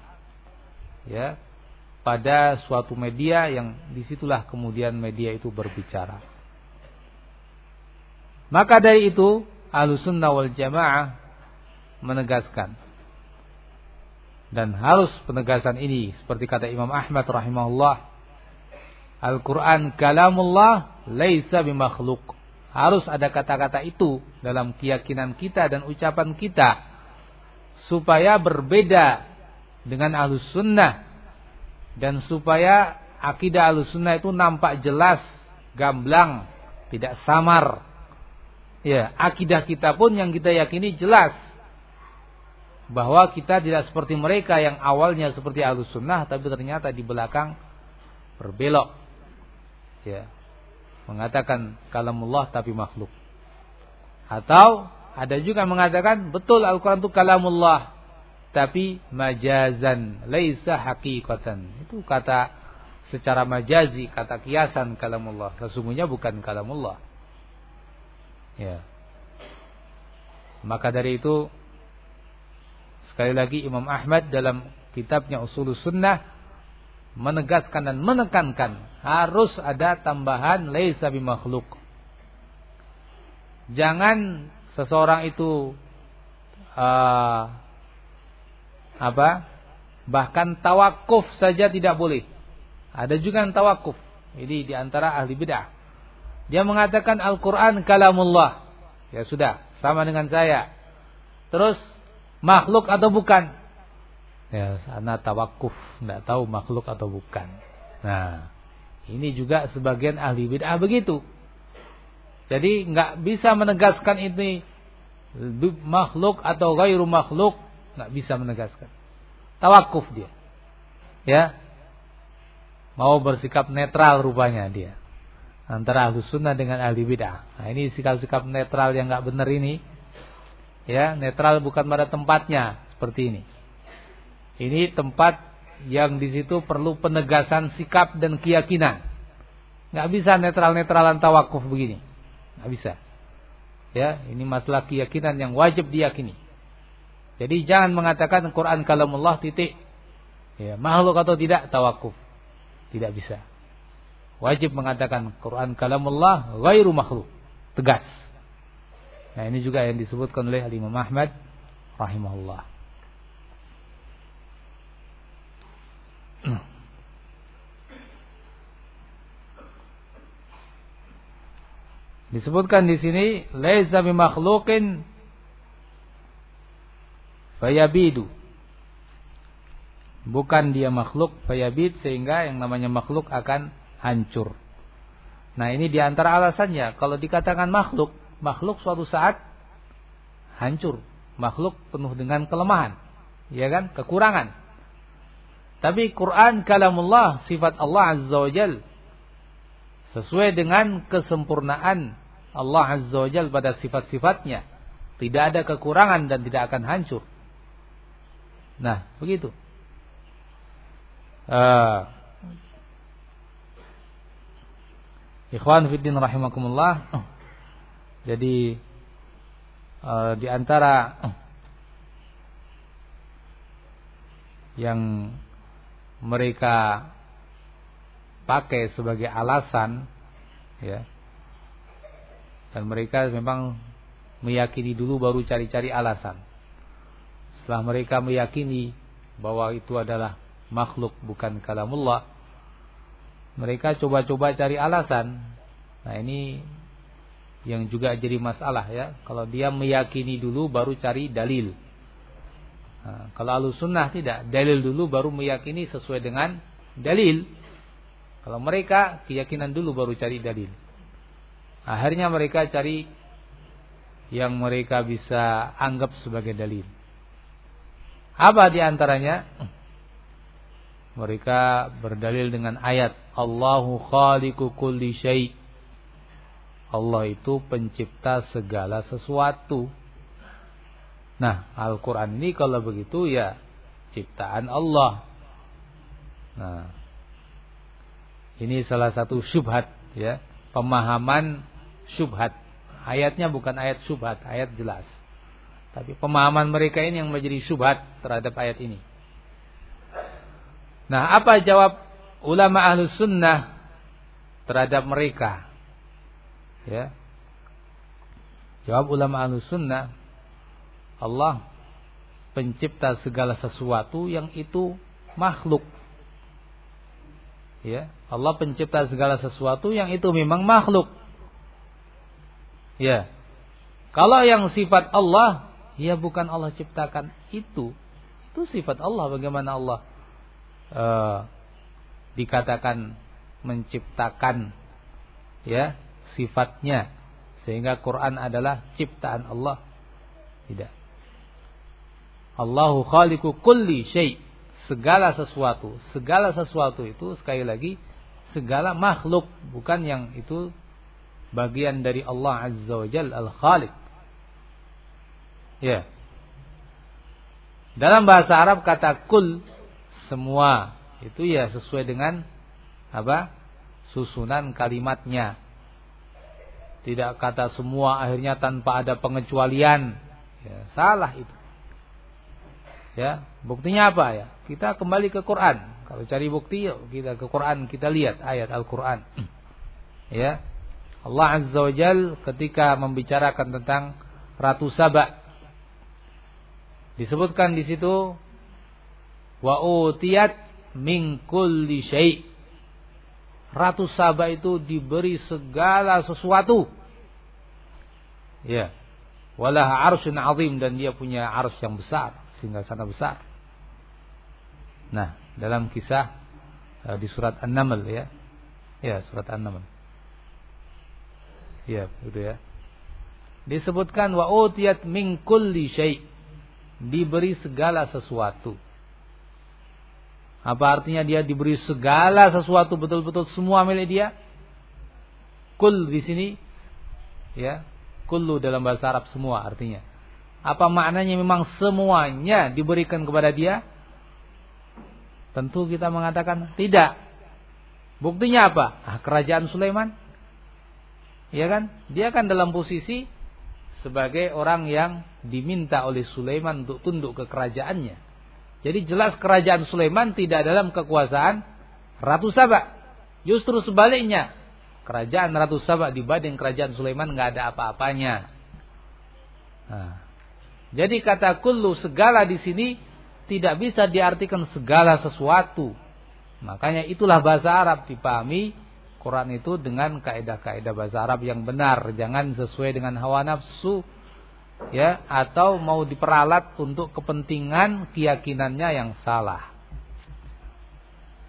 A: ya pada suatu media yang di situlah kemudian media itu berbicara. Maka dari itu, Ahlussunnah wal Jamaah menegaskan dan harus penegasan ini seperti kata Imam Ahmad rahimahullah Al-Quran kalamullah laisa bimakhluk. Harus ada kata-kata itu dalam keyakinan kita dan ucapan kita. Supaya berbeda dengan ahlus sunnah. Dan supaya akidah ahlus sunnah itu nampak jelas, gamblang, tidak samar. Ya, akidah kita pun yang kita yakini jelas. Bahwa kita tidak seperti mereka yang awalnya seperti ahlus sunnah. Tapi ternyata di belakang berbelok. Ya, mengatakan kalamullah tapi makhluk. Atau ada juga mengatakan betul Al-Quran itu kalamullah tapi majazan laisa hakikatan. Itu kata secara majazi, kata kiasan kalamullah. Sesungguhnya bukan kalamullah. Ya. Maka dari itu sekali lagi Imam Ahmad dalam kitabnya Usul Sunnah menegaskan dan menekankan harus ada tambahan laisa makhluk. Jangan seseorang itu uh, apa? Bahkan tawakuf saja tidak boleh. Ada juga yang tawakuf. Ini di antara ahli bidah. Dia mengatakan Al-Qur'an kalamullah. Ya sudah, sama dengan saya. Terus makhluk atau bukan? Ya, sana tawakuf, tidak tahu makhluk atau bukan. Nah, ini juga sebagian ahli bid'ah begitu. Jadi nggak bisa menegaskan ini makhluk atau gairu makhluk, nggak bisa menegaskan. Tawakuf dia. Ya. Mau bersikap netral rupanya dia. antara ahlu sunnah dengan ahli bid'ah. Nah, ini sikap-sikap netral yang nggak benar ini. Ya, netral bukan pada tempatnya seperti ini. Ini tempat yang di situ perlu penegasan sikap dan keyakinan. Nggak bisa netral-netralan tawakuf begini. Nggak bisa. Ya, ini masalah keyakinan yang wajib diyakini. Jadi jangan mengatakan Quran kalamullah titik. Ya, makhluk atau tidak tawakuf. Tidak bisa. Wajib mengatakan Quran kalamullah ghairu makhluk. Tegas. Nah, ini juga yang disebutkan oleh Imam Ahmad rahimahullah. Disebutkan di sini laisa bimakhluqin fayabidu. Bukan dia makhluk fayabid sehingga yang namanya makhluk akan hancur. Nah ini di antara alasannya. Kalau dikatakan makhluk, makhluk suatu saat hancur. Makhluk penuh dengan kelemahan. Ya kan? Kekurangan. Tapi Quran kalamullah sifat Allah Azza wa Jal. Sesuai dengan kesempurnaan Allah Azza wa Jal pada sifat-sifatnya. Tidak ada kekurangan dan tidak akan hancur. Nah, begitu. Uh, Ikhwan fiddin rahimakumullah. Jadi uh, di antara yang mereka pakai sebagai alasan ya dan mereka memang meyakini dulu baru cari-cari alasan setelah mereka meyakini bahwa itu adalah makhluk bukan kalamullah mereka coba-coba cari alasan. Nah ini yang juga jadi masalah ya. Kalau dia meyakini dulu baru cari dalil. Nah, kalau alus sunnah tidak, dalil dulu baru meyakini sesuai dengan dalil. Kalau mereka keyakinan dulu baru cari dalil. Akhirnya mereka cari yang mereka bisa anggap sebagai dalil. Apa di antaranya? Mereka berdalil dengan ayat Allahu khaliqu kulli syai. Allah itu pencipta segala sesuatu. Nah, Al-Qur'an ini kalau begitu ya ciptaan Allah. Nah, ini salah satu syubhat ya, pemahaman syubhat. Ayatnya bukan ayat syubhat, ayat jelas. Tapi pemahaman mereka ini yang menjadi syubhat terhadap ayat ini. Nah, apa jawab ulama ahlus sunnah terhadap mereka? Ya. Jawab ulama ahlus sunnah, Allah pencipta segala sesuatu yang itu makhluk. Ya, Allah pencipta segala sesuatu yang itu memang makhluk. Ya. Kalau yang sifat Allah, ya bukan Allah ciptakan itu. Itu sifat Allah bagaimana Allah uh, dikatakan menciptakan ya sifatnya. Sehingga Quran adalah ciptaan Allah. Tidak. Allahu khaliqu kulli syai. Segala sesuatu segala sesuatu itu sekali lagi segala makhluk bukan yang itu bagian dari Allah azza wajal al khaliq ya. Dalam bahasa Arab kata kul semua. Itu ya sesuai dengan apa? Susunan kalimatnya tidak kata semua akhirnya tanpa ada pengecualian. Ya, salah itu. Ya buktinya apa ya? Kita kembali ke Quran. Kalau cari bukti yuk kita ke Quran kita lihat ayat Al-Quran. Ya Allah Azza wa Jal ketika membicarakan tentang Ratu Saba disebutkan di situ Wa utiyat min kulli syai. Ratu Saba itu diberi segala sesuatu. Ya. Walah arsyun azim dan dia punya arsh yang besar, sehingga sana besar. Nah, dalam kisah uh, di surat An-Naml ya. Ya, surat An-Naml. Ya, itu ya. Disebutkan wa utiyat min kulli syai. Diberi segala sesuatu. Apa artinya dia diberi segala sesuatu betul-betul semua milik dia? Kul di sini ya, kullu dalam bahasa Arab semua artinya. Apa maknanya memang semuanya diberikan kepada dia? Tentu kita mengatakan tidak. Buktinya apa? Ah, kerajaan Sulaiman. Ya kan? Dia kan dalam posisi sebagai orang yang diminta oleh Sulaiman untuk tunduk ke kerajaannya. Jadi jelas kerajaan Sulaiman tidak dalam kekuasaan Ratu Sabak. Justru sebaliknya, kerajaan Ratu Sabak dibanding kerajaan Sulaiman nggak ada apa-apanya. Nah, jadi kata kullu segala di sini tidak bisa diartikan segala sesuatu. Makanya itulah bahasa Arab dipahami Quran itu dengan kaidah-kaidah bahasa Arab yang benar, jangan sesuai dengan hawa nafsu ya atau mau diperalat untuk kepentingan keyakinannya yang salah.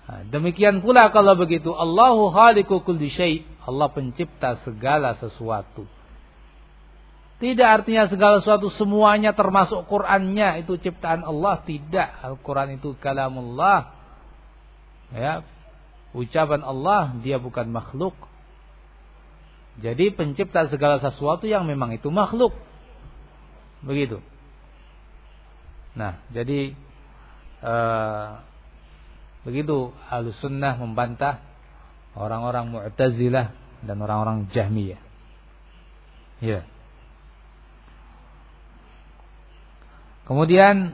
A: Nah, demikian pula kalau begitu Allahu khaliqu kulli syai. Allah pencipta segala sesuatu. Tidak artinya segala sesuatu semuanya termasuk Qur'annya itu ciptaan Allah, tidak. Al-Qur'an itu kalamullah. Ya. Ucapan Allah, dia bukan makhluk. Jadi pencipta segala sesuatu yang memang itu makhluk. Begitu. Nah, jadi uh, Begitu Ahlussunnah membantah orang-orang Mu'tazilah dan orang-orang Jahmiyah. Ya. Kemudian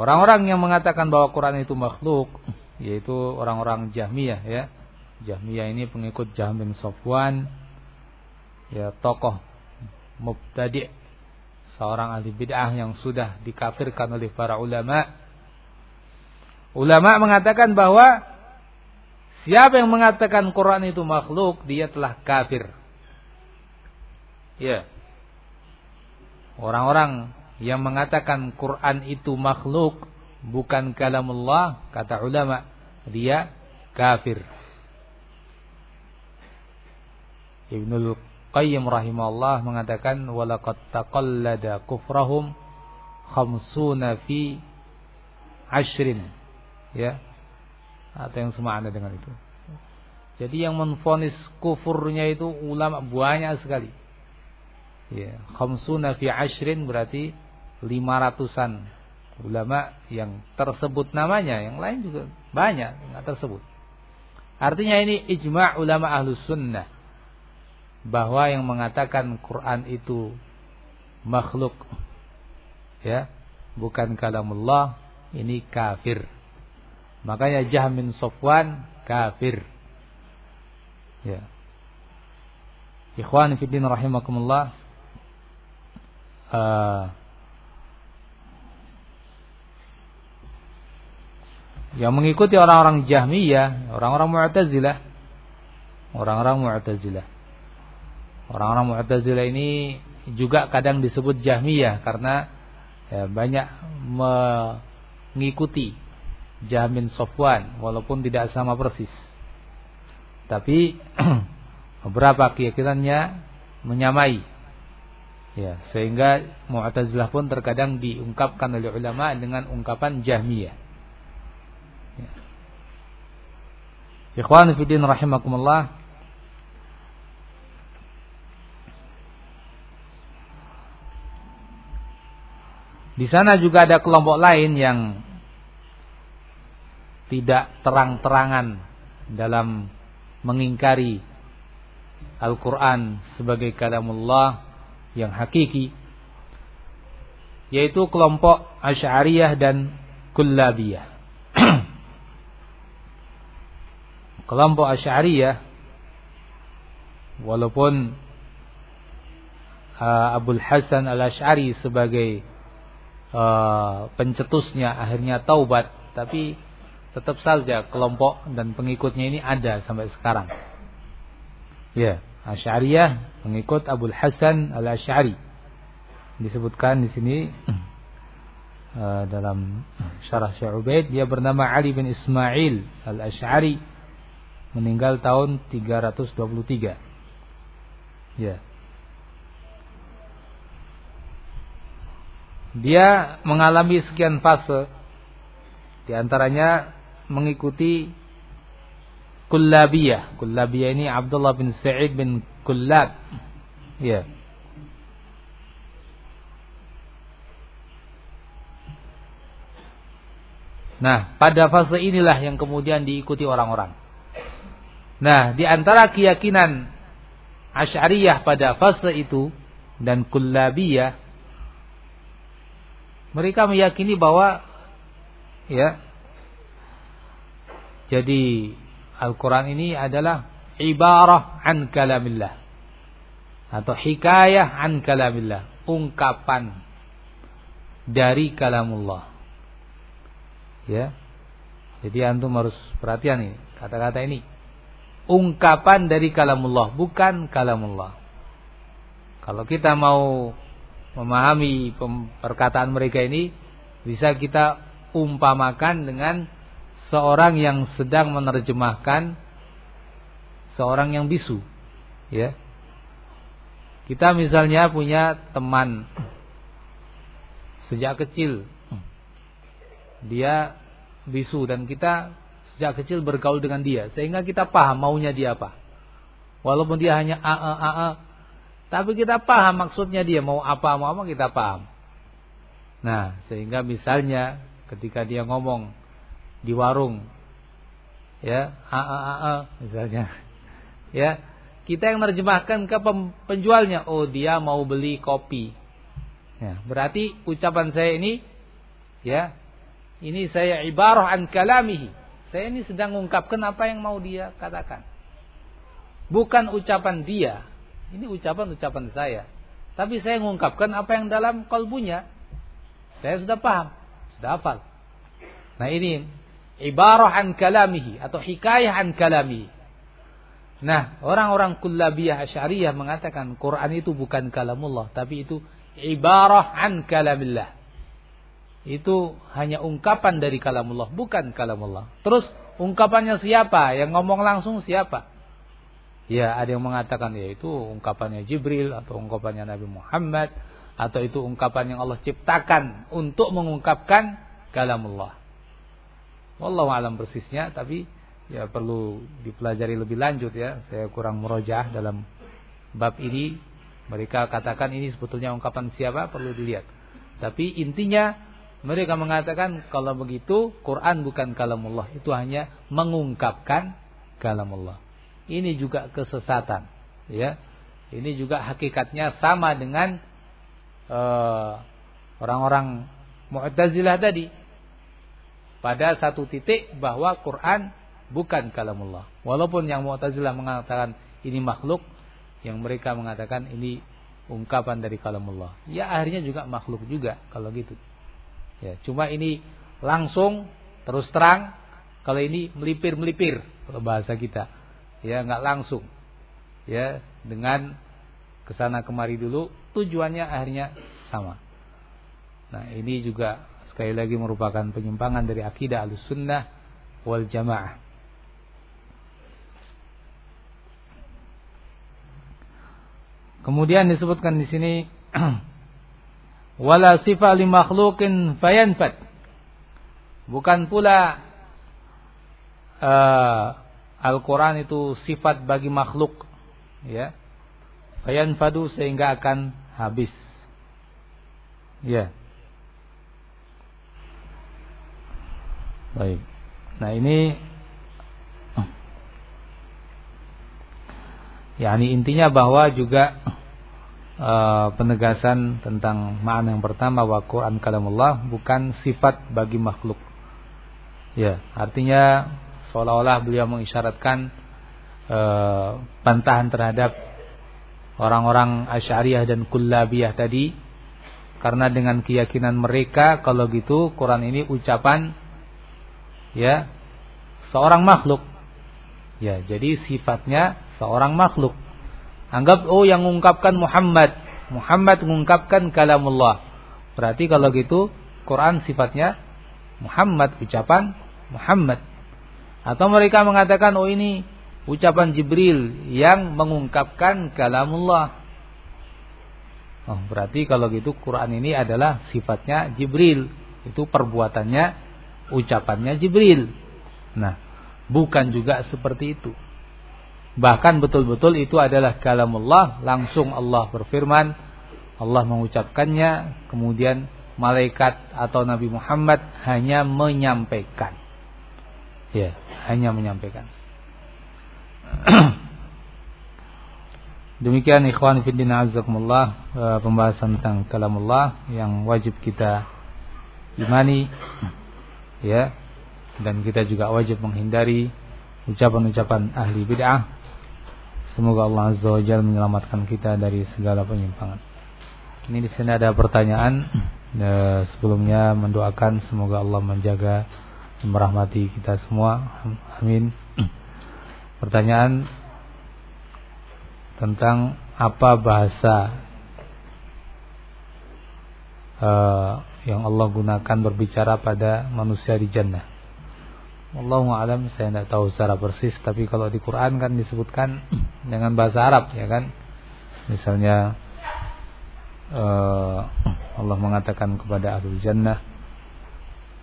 A: orang-orang yang mengatakan bahwa Quran itu makhluk, yaitu orang-orang Jahmiyah ya. Jahmiyah ini pengikut Jahm bin Sofwan, ya tokoh mubtadi' seorang ahli bid'ah yang sudah dikafirkan oleh para ulama. Ulama mengatakan bahwa siapa yang mengatakan Quran itu makhluk, dia telah kafir. Ya. Orang-orang yang mengatakan Quran itu makhluk bukan kalamullah, kata ulama, dia kafir. Ibnul Qayyim rahimahullah mengatakan walaqad taqallada kufrahum khamsuna fi ashrin ya atau yang semakna dengan itu. Jadi yang menfonis kufurnya itu ulama banyak sekali. Ya, khamsuna fi ashrin berarti lima ratusan ulama yang tersebut namanya, yang lain juga banyak nggak tersebut. Artinya ini ijma' ulama ahlus sunnah. Bahwa yang mengatakan Quran itu makhluk ya bukan kalamullah ini kafir. Makanya Jahmin Sofwan kafir. Ya. Ikhwan fiddin rahimakumullah uh, yang mengikuti orang-orang Jahmiyah, orang-orang Mu'tazilah, orang-orang Mu'tazilah Orang-orang Mu'tazilah ini juga kadang disebut Jahmiyah karena ya, banyak mengikuti Jahmin Sofwan walaupun tidak sama persis. Tapi beberapa keyakinannya menyamai. Ya, sehingga Mu'tazilah pun terkadang diungkapkan oleh ulama dengan ungkapan Jahmiyah. Ya. Ikhwan fillah rahimakumullah, Di sana juga ada kelompok lain yang tidak terang-terangan dalam mengingkari Al-Quran sebagai kalamullah yang hakiki yaitu kelompok Asy'ariyah dan Kullabiyah. Kelompok Asy'ariyah walaupun uh, Abdul Hasan Al-Asy'ari sebagai uh, pencetusnya akhirnya taubat, tapi tetap saja kelompok dan pengikutnya ini ada sampai sekarang. Ya, Asy'ariyah mengikut Abdul Hasan Al-Asy'ari. Disebutkan di sini uh, dalam syarah Syekh Ubaid dia bernama Ali bin Ismail Al-Asy'ari meninggal tahun 323. Ya. dia mengalami sekian fase di antaranya mengikuti Kullabiyah. Kullabiyah ini Abdullah bin Sa'id bin Kullab. Ya. Nah, pada fase inilah yang kemudian diikuti orang-orang. Nah, di antara keyakinan Asy'ariyah pada fase itu dan Kullabiyah mereka meyakini bahwa ya jadi Al-Quran ini adalah ibarah an kalamillah. Atau hikayah an kalamillah. Ungkapan dari kalamullah. Ya. Jadi antum harus perhatian ini. Kata-kata ini. Ungkapan dari kalamullah. Bukan kalamullah. Kalau kita mau memahami perkataan mereka ini. Bisa kita umpamakan dengan seorang yang sedang menerjemahkan seorang yang bisu ya kita misalnya punya teman sejak kecil dia bisu dan kita sejak kecil bergaul dengan dia sehingga kita paham maunya dia apa. Walaupun dia hanya a a a, -a tapi kita paham maksudnya dia mau apa mau apa kita paham. Nah sehingga misalnya ketika dia ngomong di warung ya a a a, a misalnya ya kita yang menerjemahkan ke penjualnya oh dia mau beli kopi. Ya berarti ucapan saya ini ya ini saya ibarah an kalamihi saya ini sedang mengungkapkan apa yang mau dia katakan. Bukan ucapan dia. Ini ucapan-ucapan saya. Tapi saya mengungkapkan apa yang dalam kalbunya. Saya sudah paham. Sudah hafal. Nah ini ibarah an kalamihi atau hikayah an kalamihi. Nah, orang-orang kullabiyah asyariyah mengatakan Quran itu bukan kalamullah, tapi itu ibarah an kalamillah. Itu hanya ungkapan dari kalamullah, bukan kalamullah. Terus ungkapannya siapa? Yang ngomong langsung siapa? Ya, ada yang mengatakan ya itu ungkapannya Jibril atau ungkapannya Nabi Muhammad atau itu ungkapan yang Allah ciptakan untuk mengungkapkan kalamullah. Wallahu alam persisnya tapi ya perlu dipelajari lebih lanjut ya. Saya kurang merojah dalam bab ini. Mereka katakan ini sebetulnya ungkapan siapa perlu dilihat. Tapi intinya mereka mengatakan kalau begitu Quran bukan kalamullah, itu hanya mengungkapkan kalamullah. Ini juga kesesatan, ya. Ini juga hakikatnya sama dengan eh, orang-orang uh, Mu'tazilah tadi pada satu titik bahwa Quran bukan kalamullah. Walaupun yang Mu'tazilah mengatakan ini makhluk, yang mereka mengatakan ini ungkapan dari kalamullah. Ya akhirnya juga makhluk juga kalau gitu. Ya, cuma ini langsung terus terang kalau ini melipir-melipir kalau bahasa kita. Ya, nggak langsung. Ya, dengan ke sana kemari dulu tujuannya akhirnya sama. Nah, ini juga sekali lagi merupakan penyimpangan dari akidah al-sunnah wal jamaah. Kemudian disebutkan di sini wala sifat li makhluqin fayanfat. Bukan pula uh, Al-Qur'an itu sifat bagi makhluk ya. Fayanfadu sehingga akan habis. Ya. Baik. Nah ini ya ini intinya bahwa juga uh, penegasan tentang makna yang pertama bahwa Quran kalamullah bukan sifat bagi makhluk. Ya, artinya seolah-olah beliau mengisyaratkan uh, bantahan terhadap orang-orang Asy'ariyah dan Kullabiyah tadi karena dengan keyakinan mereka kalau gitu Quran ini ucapan ya seorang makhluk. Ya, jadi sifatnya seorang makhluk. Anggap oh yang mengungkapkan Muhammad, Muhammad mengungkapkan kalamullah. Berarti kalau gitu Quran sifatnya Muhammad, ucapan Muhammad. Atau mereka mengatakan oh ini ucapan Jibril yang mengungkapkan kalamullah. Oh, berarti kalau gitu Quran ini adalah sifatnya Jibril. Itu perbuatannya, ucapannya Jibril. Nah, bukan juga seperti itu. Bahkan betul-betul itu adalah kalamullah, langsung Allah berfirman, Allah mengucapkannya, kemudian malaikat atau Nabi Muhammad hanya menyampaikan. Ya, hanya menyampaikan. Demikian ikhwan fillah azakumullah eh, pembahasan tentang kalamullah yang wajib kita imani ya dan kita juga wajib menghindari ucapan-ucapan ahli bid'ah. Semoga Allah Azza wa Jalla menyelamatkan kita dari segala penyimpangan. Ini di sini ada pertanyaan eh, sebelumnya mendoakan semoga Allah menjaga dan merahmati kita semua. Amin. Pertanyaan tentang apa bahasa uh, yang Allah gunakan berbicara pada manusia di jannah. Allahu alam saya tidak tahu secara persis tapi kalau di Quran kan disebutkan dengan bahasa Arab ya kan. Misalnya uh, Allah mengatakan kepada ahli jannah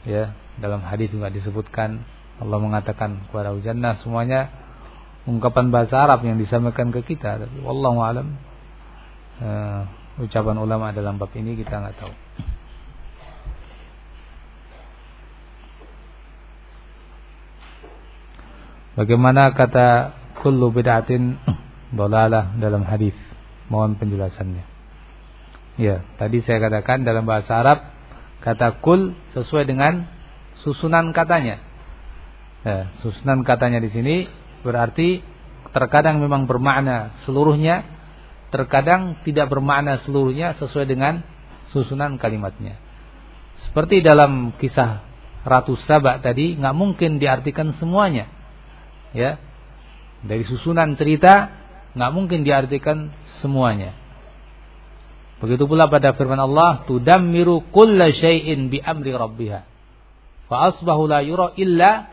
A: ya dalam hadis juga disebutkan Allah mengatakan kepada ahli jannah semuanya ungkapan bahasa Arab yang disampaikan ke kita tapi wallahu alam uh, ucapan ulama dalam bab ini kita nggak tahu Bagaimana kata kullu bid'atin dolalah dalam hadis? Mohon penjelasannya. Ya, tadi saya katakan dalam bahasa Arab kata kul sesuai dengan susunan katanya. Ya, susunan katanya di sini Berarti terkadang memang bermakna seluruhnya, terkadang tidak bermakna seluruhnya sesuai dengan susunan kalimatnya. Seperti dalam kisah Ratu Sabak tadi, nggak mungkin diartikan semuanya. Ya, dari susunan cerita nggak mungkin diartikan semuanya. Begitu pula pada firman Allah, "Tudammiru kulla syai'in bi amri rabbiha." Fa asbahu la yura illa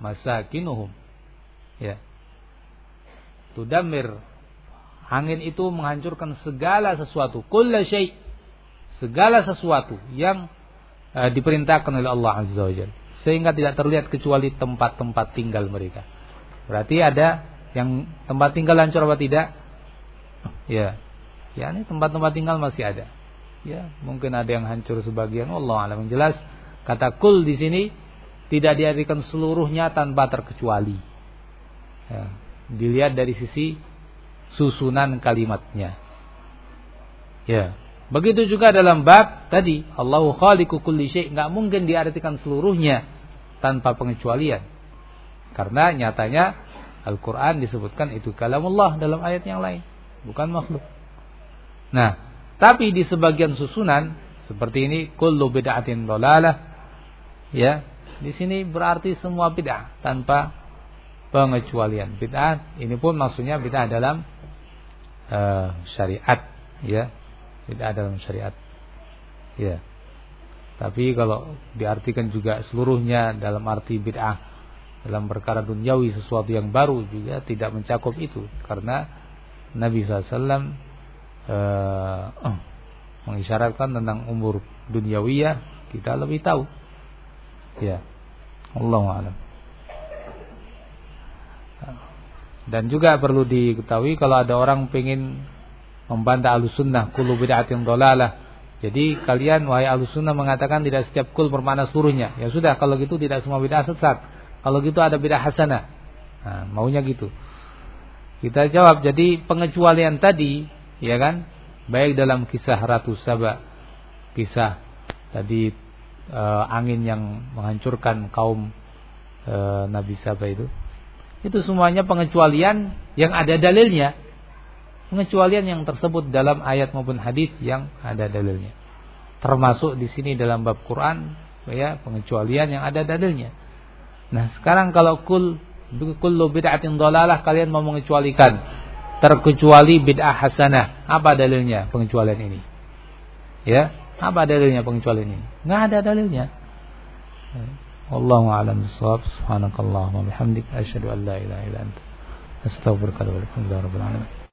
A: masakinuhum. Ya. Tudamir. Angin itu menghancurkan segala sesuatu. Kulla syai. Segala sesuatu yang uh, diperintahkan oleh Allah Azza wa Jalla. Sehingga tidak terlihat kecuali tempat-tempat tinggal mereka. Berarti ada yang tempat tinggal hancur apa tidak? Ya. Ya ini tempat-tempat tinggal masih ada. Ya, mungkin ada yang hancur sebagian. Allah alam jelas kata kul di sini tidak diartikan seluruhnya tanpa terkecuali. Ya, dilihat dari sisi susunan kalimatnya. Ya. Begitu juga dalam bab tadi Allahu khaliqu kulli syai' enggak mungkin diartikan seluruhnya tanpa pengecualian. Karena nyatanya Al-Qur'an disebutkan itu kalamullah dalam ayat yang lain, bukan makhluk. Nah, tapi di sebagian susunan seperti ini kullu bid'atin dhalalah ya, di sini berarti semua bid'ah tanpa pengecualian. Bid'ah ini pun maksudnya bid'ah dalam uh, syariat, ya. Bid'ah dalam syariat. Ya. Tapi kalau diartikan juga seluruhnya dalam arti bid'ah dalam perkara duniawi sesuatu yang baru juga tidak mencakup itu karena Nabi SAW uh, uh, mengisyaratkan tentang umur duniawiyah kita lebih tahu. Ya. Allah a'lam. Dan juga perlu diketahui kalau ada orang ingin membantah alusunnah kulu bid'atin dolalah. Jadi kalian wahai alusunnah mengatakan tidak setiap kul bermakna seluruhnya. Ya sudah kalau gitu tidak semua bid'ah sesat. Kalau gitu ada bid'ah hasanah. Nah, maunya gitu. Kita jawab jadi pengecualian tadi ya kan baik dalam kisah Ratu Saba kisah tadi uh, angin yang menghancurkan kaum uh, Nabi Saba itu itu semuanya pengecualian yang ada dalilnya. Pengecualian yang tersebut dalam ayat maupun hadis yang ada dalilnya. Termasuk di sini dalam bab Quran ya pengecualian yang ada dalilnya. Nah, sekarang kalau kul kullu bid'atin dolalah kalian mau mengecualikan terkecuali bid'ah hasanah. Apa dalilnya pengecualian ini? Ya, apa dalilnya pengecualian ini? Enggak ada dalilnya. Wallahu a'lam bissawab. Subhanakallahumma bihamdik asyhadu an la ilaha illa anta astaghfiruka wa atubu ilaik.